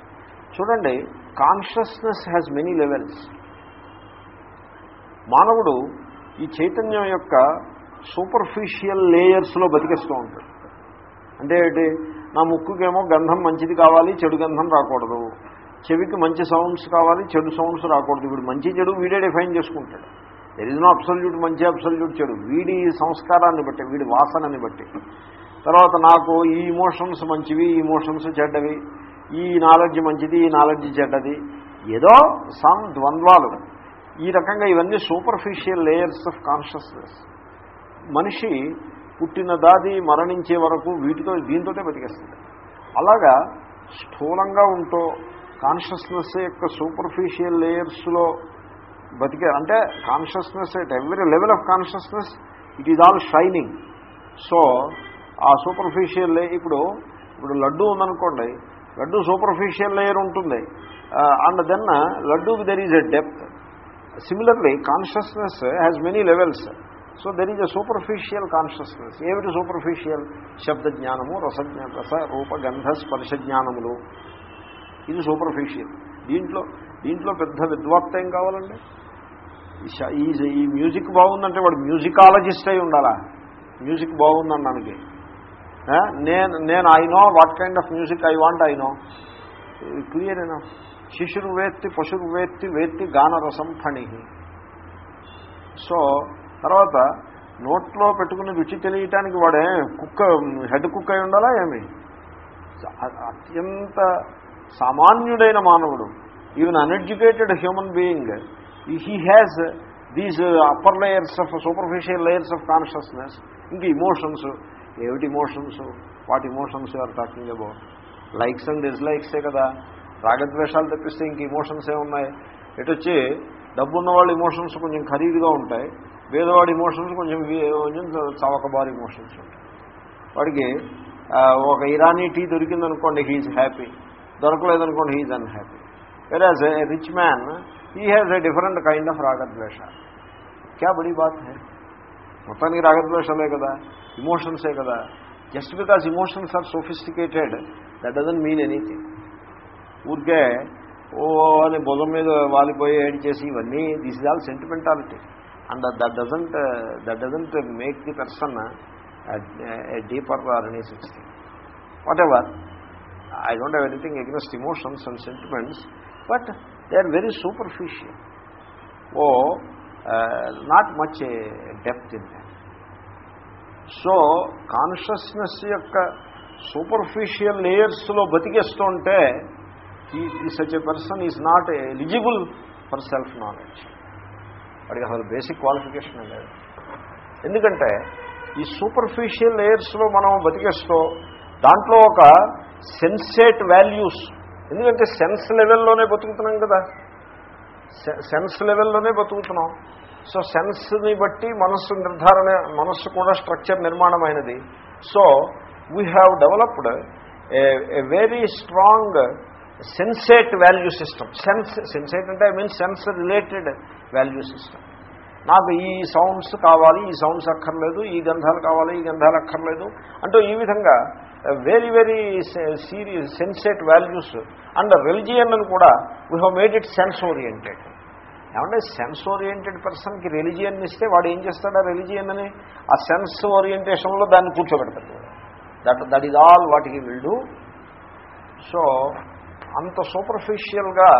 చూడండి కాన్షియస్నెస్ హ్యాస్ మెనీ లెవెల్స్ మానవుడు ఈ చైతన్యం యొక్క సూపర్ఫిషియల్ లేయర్స్లో బతికేస్తూ ఉంటాడు. అంటే ఏంటి? నా ముక్కుకేమో గంధం మంచిది కావాలి చెడు గంధం రాకూడదు. చెవికి మంచి సౌండ్స్ కావాలి చెడు సౌండ్స్ రాకూడదు. వీడు మంచి చెడు వీడే డిఫైన్ చేసుకుంటాడు. దెర్ ఇస్ నో అబ్సల్యూట్ మంచి అబ్సల్యూట్ చెడు. వీడి సంస్కారాన్ని బట్టి వీడి వాసనని బట్టి. తర్వాత నాకు ఈ ఇమోషన్స్ మంచివి ఈ ఇమోషన్స్ చెడ్డవి. ఈ నాలెడ్జ్ మంచిది ఈ నాలెడ్జ్ చెడ్డది. ఏదో సమ్ ద్వంద్వాలు. ఈ రకంగా ఇవన్నీ సూపర్ఫిషియల్ లేయర్స్ ఆఫ్ కాన్షియస్నెస్ మనిషి పుట్టిన దాది మరణించే వరకు వీటితో దీంతోటే బతికేస్తుంది. అలాగా స్థూలంగా ఉంటూ కాన్షియస్నెస్ యొక్క సూపర్ఫిషియల్ లేయర్స్లో బతికే అంటే consciousness at every level of consciousness it is all shining so ఆ సూపర్ఫిషియల్ లే ఇప్పుడు ఇప్పుడు లడ్డు ఉందనుకోండి లడ్డు సూపర్ఫిషియల్ లేయర్ ఉంటుంది. And then లడ్డూకి there is a depth similarly consciousness has many levels so there is a superficial consciousness. ఏమిటి superficial? శబ్ద జ్ఞానము రసజ్ఞ రస రూప గంధ స్పర్శ జ్ఞానములు. ఇది సూపర్ఫిషియల్. దీంట్లో దీంట్లో పెద్ద విద్వత్త ఏం కావాలండి? ఈ ఈ మ్యూజిక్ బాగుందంటే వాడు మ్యూజికాలజిస్ట్ అయి ఉండాలా? మ్యూజిక్ బాగుందన్నానికి నేను నేను I know what kind of music I want I know clear అయినా శిశురు వేత్తి పశురు వేత్తి వేత్తి గానరసం ఫణి సో తర్వాత నోట్లో పెట్టుకుని రుచి తెలియటానికి వాడే కుక్క హెడ్ కుక్క అయి ఉండాలా ఏమి? అత్యంత సామాన్యుడైన మానవుడు. Even uneducated human being he has these upper layers of superficial layers of consciousness ఇంక ఇమోషన్స్ ఏమిటి ఇమోషన్స్ వాటి emotions are talking about likes and డిస్లైక్సే కదా? రాగద్వేషాలు తప్పిస్తే ఇంక ఇమోషన్స్ ఏమున్నాయి ఉన్నాయి? ఎటు వచ్చి డబ్బున్న వాళ్ళ ఇమోషన్స్ కొంచెం ఖరీదుగా ఉంటాయి. పేదవాడి ఇమోషన్స్ కొంచెం వీ- కొంచెం చవకబారి ఇమోషన్స్ ఉంటాయి. వాడికి ఆ, ఒక ఇరానీ టీ దొరికిందనుకోండి he happy దొరకలేదనుకోండి he unhappy whereas a rich man he has a different kind of రాగద్వేష క్యా బడి బాత్ హై మొత్తానికి రాగద్వేషాలే కదా ఇమోషన్సే కదా just because emotions are sophisticated that doesn't mean anything ఊరికే ఓ అని భుజం మీద వాలిపోయి ఏడ్ చేసి ఇవన్నీ this is all sentimentality and that doesn't that doesn't make the person deeper అనే sixty whatever I don't have anything against emotions and sentiments but they are very superficial oh not much depth in that so consciousness యొక్క superficial లేయర్స్లో బతికేస్తుంటే ఈ such a person is not eligible for self knowledge వాడికి అసలు basic qualification లేదు. ఎందుకంటే ఈ superficial లేయర్స్లో మనం బతికేస్తూ దాంట్లో ఒక సెన్సేట్ వాల్యూస్ ఎందుకంటే సెన్స్ లెవెల్లోనే బతుకుతున్నాం కదా. సెన్స్ లెవెల్లోనే బతుకుతున్నాం. సో సెన్స్ని బట్టి మనస్సు నిర్ధారణ మనస్సు కూడా structure నిర్మాణమైనది. So we have developed a very strong sensate value system. Sense sensate అంటే I mean sense related value system. నాకు ఈ సౌండ్స్ కావాలి ఈ సౌండ్స్ అక్కర్లేదు ఈ గంధాలు కావాలి ఈ గంధాలు అక్కర్లేదు అంటూ ఈ విధంగా very very serious sensate values and religion అని కూడా we have made it sense oriented ఏమంటే సెన్స్ ఓరియంటెడ్ పర్సన్కి రిలిజియన్ ఇస్తే వాడు ఏం చేస్తాడా రిలిజియన్ అని? ఆ సెన్స్ ఓరియంటేషన్లో దాన్ని కూర్చోబెడతాడు. That that is all what he will do so అంత సూపర్ఫిషియల్గా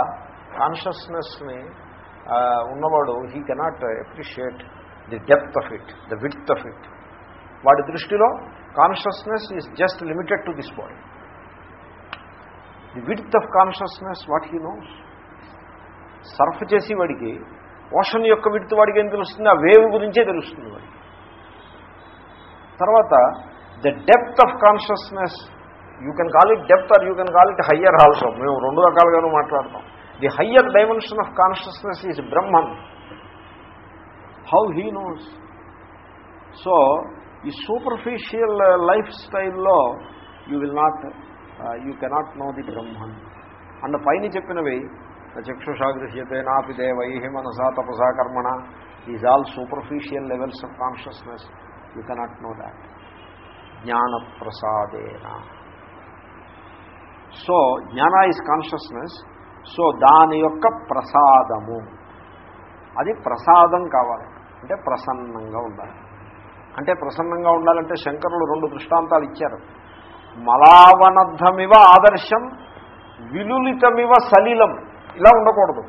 కాన్షియస్నెస్ని ఉన్నవాడు he cannot appreciate the depth of it the width of it వాడి దృష్టిలో consciousness is just limited to this body the width of consciousness what he knows surf చేసి వాడికి ocean యొక్క విడుతు వాడికి ఏం తెలుస్తుంది? ఆ వేవ్ గురించే తెలుస్తుంది వాడికి. తర్వాత the depth of consciousness you can call it depth or you can call it higher also మేము రెండు రకాలుగానూ మాట్లాడతాం. The higher dimension of consciousness is Brahman how he knows so ఈ సూపర్ఫిషియల్ లైఫ్ స్టైల్లో you will not you cannot know the Brahman and పైన చెప్పినవి చక్షుషా గృహ్యతే నాపి దేవై మనసా తపసా కర్మణ. Is all superficial levels of consciousness you cannot know that జ్ఞానప్రసాదేన. So జ్ఞాన ఇస్ కాన్షియస్నెస్ సో దాని యొక్క ప్రసాదము. అది ప్రసాదం కావాలి. అంటే ప్రసన్నంగా ఉండాలి. అంటే ప్రసన్నంగా ఉండాలంటే శంకరులు రెండు దృష్టాంతాలు ఇచ్చారు. మలావనద్ధమివ ఆదర్శం విలులితమివ సలిలం. ఇలా ఉండకూడదు.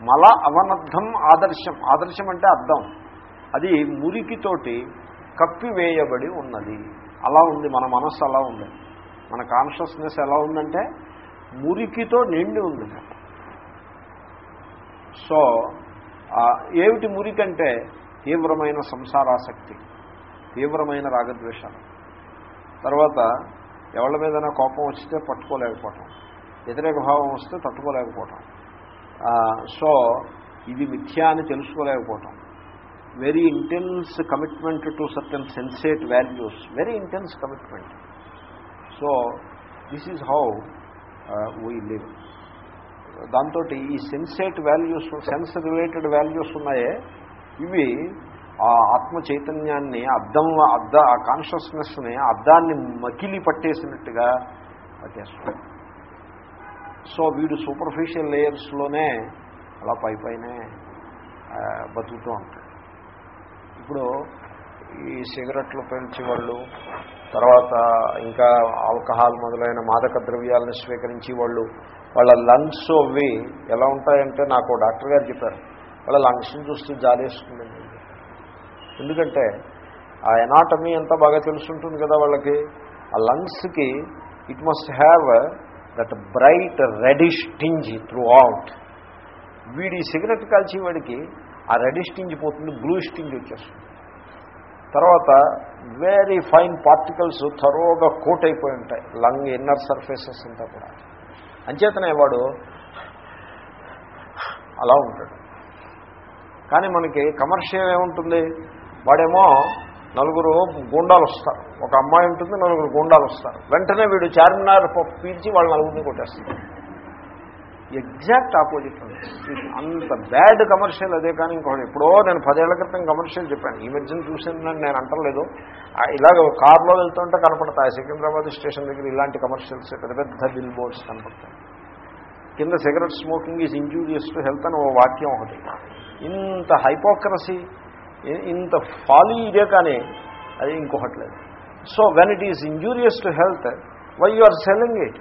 మల అవనద్ధం ఆదర్శం. ఆదర్శం అంటే అర్థం. అది మురికితోటి కప్పివేయబడి ఉన్నది. అలా ఉంది మన మనస్సు అలా ఉంది. మన కాన్షియస్నెస్ ఎలా ఉందంటే మురికితో నిండి ఉంది. సో ఏమిటి మురికంటే తీవ్రమైన సంసారాసక్తి తీవ్రమైన రాగద్వేషాలు. తర్వాత ఎవరి మీదైనా కోపం వస్తే పట్టుకోలేకపోవటం వ్యతిరేక భావం వస్తే తట్టుకోలేకపోవటం. సో ఇది మిథ్యా అని తెలుసుకోలేకపోవటం. Very intense commitment to certain sensate values very intense commitment so this is how we live దాంతో ఈ sensate values sense related values ఉన్నాయే. ఇవి ఆ ఆత్మ చైతన్యాన్ని అద్దం అద్ద ఆ కాన్షియస్నెస్ని అద్దాన్ని మకిలి పట్టేసినట్టుగా పట్టేస్తుంది సో వీడు సూపర్ఫిషియల్ లేయర్స్లోనే అలా పై పైనే బతుకుతూ ఉంటాడు. ఇప్పుడు ఈ సిగరెట్లు పెంచి వాళ్ళు తర్వాత ఇంకా ఆల్కహాల్ మొదలైన మాదక ద్రవ్యాలను స్వీకరించి వాళ్ళు వాళ్ళ లంగ్స్ అవి ఎలా ఉంటాయంటే నాకు డాక్టర్ గారు చెప్పారు వాళ్ళ లంగ్స్ని చూస్తే జాలేస్తుందండి. ఎందుకంటే ఆ ఎనాటమీ అంతా బాగా తెలుసుంటుంది కదా వాళ్ళకి. ఆ లంగ్స్కి it must have that bright reddish tinge throughout వీడి సిగరెట్ కాల్చేవాడికి ఆ రెడిష్ టింజ్ పోతుంది బ్లూ స్టింజ్ వచ్చేస్తుంది. తర్వాత వెరీ ఫైన్ పార్టికల్స్ థరోగా కోట్ అయిపోయి ఉంటాయి. లంగ్ ఇన్నర్ సర్ఫేసెస్ అంతా కూడా. అంచేతనే వాడు అలా ఉంటాడు. కానీ మనకి కమర్షియల్ ఏముంటుంది? వాడేమో నలుగురు గూండాలు వస్తారు ఒక అమ్మాయి ఉంటుంది నలుగురు గూండాలు వస్తారు వెంటనే వీడు చార్మినార్ పీల్చి వాళ్ళ నలుగురిని కొట్టేస్తారు ఎగ్జాక్ట్ ఆపోజిట్ ఉంది. అంత బ్యాడ్ కమర్షియల్ అదే కానీ ఇంకోటి. ఎప్పుడో నేను పదేళ్ళ క్రితం కమర్షియల్ చెప్పాను. ఈ మధ్యన చూసిందని నేను అంటలేదు. ఇలాగ కార్లో వెళ్తుంటే కనపడతాయి. సికింద్రాబాద్ స్టేషన్ దగ్గర ఇలాంటి కమర్షియల్స్ పెద్ద పెద్ద బిల్ బోర్డ్స్ కనపడతాయి. కింద cigarette smoking is injurious to health అని ఓ వాక్యం ఒకటి. ఇంత హైపోక్రసీ ఇంత ఫాలీ ఇదే కానీ అది ఇంకొకటి లేదు. So when it is injurious to health why you are selling it?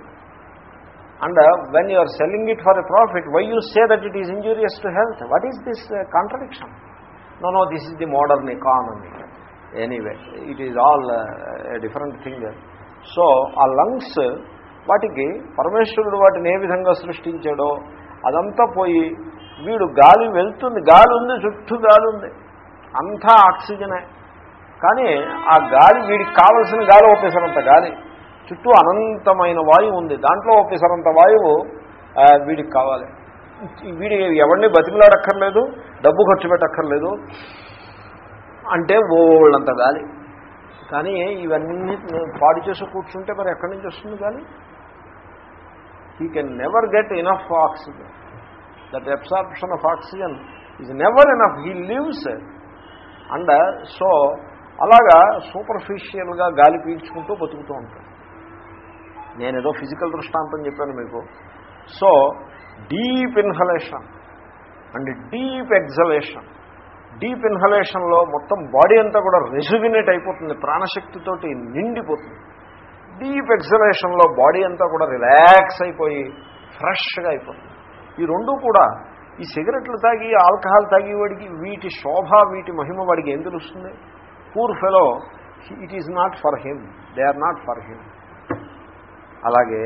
And when you are selling it for a profit why you say that it is injurious to health what is this contradiction no no this is the modern economy anyway it is all different thing so ఆ lungs వాటికి పరమేశ్వరుడు వాటిని ఏ విధంగా సృష్టించాడో అదంతా పోయి వీడు గాలి వెళ్తుంది గాలి ఉంది చుట్టూ గాలి ఉంది. అంతా ఆక్సిజనే. కానీ ఆ గాలి వీడికి కావలసిన గాలి ఒప్పేసరంత గాలి. చుట్టూ అనంతమైన వాయువు ఉంది. దాంట్లో ఒకేసారంత వాయువు వీడికి కావాలి. వీడి ఎవరిని బతిమలాడక్కర్లేదు డబ్బు ఖర్చు పెట్టక్కర్లేదు. అంటే ఓళ్ళంత గాలి. కానీ ఇవన్నీ పాడు చేసి కూర్చుంటే మరి ఎక్కడి నుంచి వస్తుంది గాలి? He can never get enough oxygen that absorption of oxygen is never enough he lives and so అలాగా సూపర్ఫిషియల్గా గాలి పీల్చుకుంటూ బతుకుతూ ఉంటాడు. నేను ఏదో ఫిజికల్ దృష్టాంతం చెప్పాను మీకు. So deep inhalation and deep exhalation. Deep ఇన్హలేషన్లో మొత్తం బాడీ అంతా కూడా రెజుగినేట్ అయిపోతుంది ప్రాణశక్తితోటి నిండిపోతుంది. డీప్ ఎగ్జలేషన్లో బాడీ అంతా కూడా రిలాక్స్ అయిపోయి ఫ్రెష్గా అయిపోతుంది. ఈ రెండూ కూడా ఈ సిగరెట్లు తాగి ఆల్కహాల్ తాగి వాడికి వీటి శోభ వీటి మహిమ వాడికి ఏం తెలుస్తుంది? Poor fellow it is not for him. They are not for him. అలాగే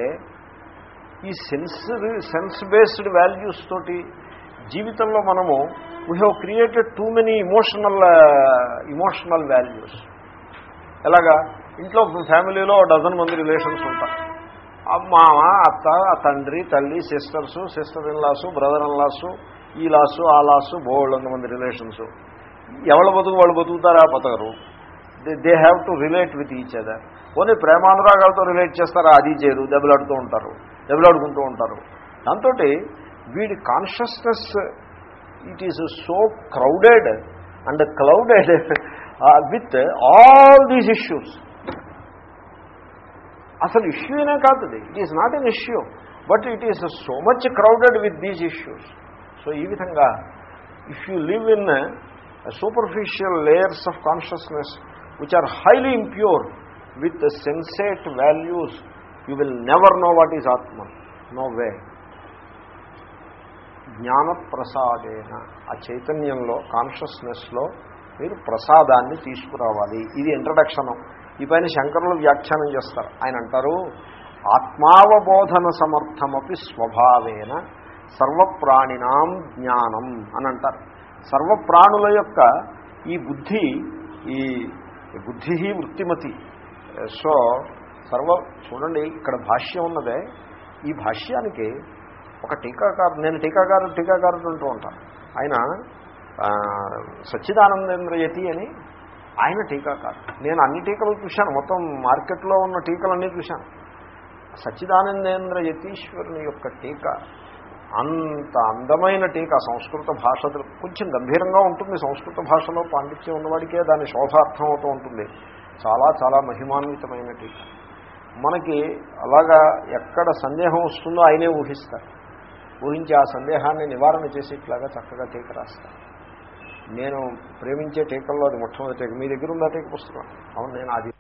ఈ సెన్స్ సెన్స్ బేస్డ్ వాల్యూస్ తోటి జీవితంలో మనము we have created too many emotional emotional values ఎలాగా? ఇంట్లో ఫ్యామిలీలో డజన్ మంది రిలేషన్స్ ఉంటారు. మామ అత్త తండ్రి తల్లి sisters sister in laws brother in laws ఈ లాసు ఆ లాసు బోళ్ళ మంది రిలేషన్స్. ఎవరి బతుకు వాళ్ళు బతుకుతారా బతకరు. They have to relate with each other పోనీ ప్రేమానురాగాలతో రిలేట్ చేస్తారా? అది చేయరు. దెబ్బలాడుతూ ఉంటారు. దెబ్బలాడుకుంటూ ఉంటారు. దాంతో వీడి consciousness it is so crowded and clouded with all these issues అసలు ఇష్యూనే కాదు it is not an issue but it is so much crowded with these issues so ఈ విధంగా if you live in superficial layers of consciousness which are highly impure with sensate values you will never know what is ఆత్మ no way జ్ఞాన ప్రసాదేన ఆ చైతన్యంలో కాన్షియస్నెస్లో మీరు ప్రసాదాన్ని తీసుకురావాలి. ఇది ఇంట్రడక్షను ఈ పైన శంకరులు వ్యాఖ్యానం చేస్తారు. ఆయన అంటారు ఆత్మావబోధన సమర్థమపి స్వభావేన సర్వప్రాణినాం జ్ఞానం అని అంటారు. సర్వప్రాణుల యొక్క ఈ బుద్ధి ఈ బుద్ధి వృత్తిమతి. సో సర్వ చూడండి ఇక్కడ భాష్యం ఉన్నదే. ఈ భాష్యానికి ఒక టీకాకారు నేను టీకాకారుడు టీకాకారుడు అంటూ ఉంటాను ఆయన సచ్చిదానందేంద్రయతి అని ఆయన టీకాకారు నేను అన్ని టీకలు చూశాను. మొత్తం మార్కెట్లో ఉన్న టీకలన్నీ చూశాను. సచ్చిదానందేంద్ర యతీశ్వరుని యొక్క టీక అంత అందమైన టీకా సంస్కృత భాష కొంచెం గంభీరంగా ఉంటుంది సంస్కృత భాషలో పాండిత్యం ఉన్నవాడికే దాని శోభార్థం అవుతూ ఉంటుంది. చాలా చాలా మహిమాన్వితమైన టీక. మనకి అలాగా ఎక్కడ సందేహం వస్తుందో ఆయనే ఊహిస్తారు. ఊహించి ఆ సందేహాన్ని నివారణ చేసేట్లాగా చక్కగా టీక రాస్తారు. నేను ప్రేమించే టీకల్లో అది మొట్టమొదటి మీ దగ్గర ఉందా టీక పుస్తకం? అవును నేను అది